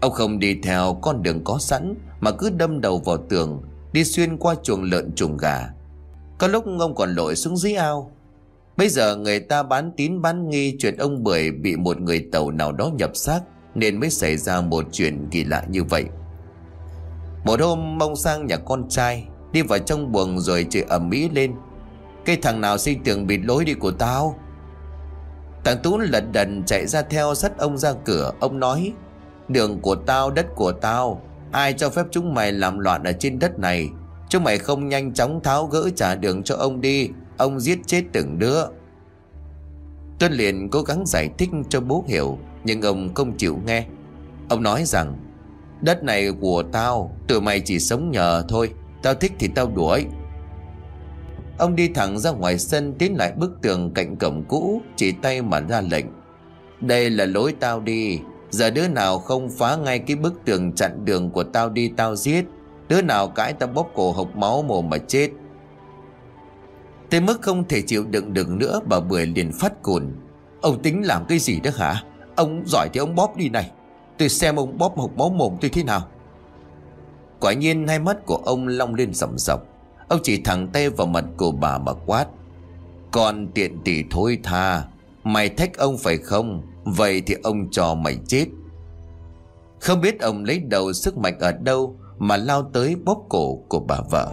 Ông không đi theo con đường có sẵn, Mà cứ đâm đầu vào tường, Đi xuyên qua chuồng lợn chuồng gà. Có lúc ông còn lội xuống dưới ao. Bây giờ người ta bán tín bán nghi Chuyện ông Bưởi bị một người tàu nào đó nhập xác, Nên mới xảy ra một chuyện kỳ lạ như vậy. Một hôm, ông sang nhà con trai. Đi vào trong buồng rồi chửi ầm ĩ lên. Cái thằng nào xây tường bịt lối đi của tao? Thằng Tú lật đần chạy ra theo sắt ông ra cửa. Ông nói, Đường của tao, đất của tao. Ai cho phép chúng mày làm loạn ở trên đất này? Chúng mày không nhanh chóng tháo gỡ trả đường cho ông đi. Ông giết chết từng đứa. Tuân liền cố gắng giải thích cho bố hiểu, Nhưng ông không chịu nghe. Ông nói rằng, Đất này của tao, Tụi mày chỉ sống nhờ thôi. Tao thích thì tao đuổi. Ông đi thẳng ra ngoài sân Tiến lại bức tường cạnh cổng cũ, Chỉ tay mà ra lệnh. Đây là lối tao đi. Giờ đứa nào không phá ngay cái bức tường chặn đường của tao đi, tao giết. Đứa nào cãi tao bóp cổ hộc máu mồm mà chết. Tới mức không thể chịu đựng được nữa, Bà Bưởi liền phát cồn Ông tính làm cái gì đó hả? Ông giỏi thì ông bóp đi này. Tôi xem ông bóp hộc máu mồm tôi thế nào. Quả nhiên hai mắt của ông long lên sầm sọc Ông chỉ thẳng tay vào mặt của bà mà quát. Còn tiện tỷ thôi tha, Mày thách ông phải không? Vậy thì ông cho mày chết. Không biết ông lấy đầu sức mạnh ở đâu Mà lao tới bóp cổ của bà vợ.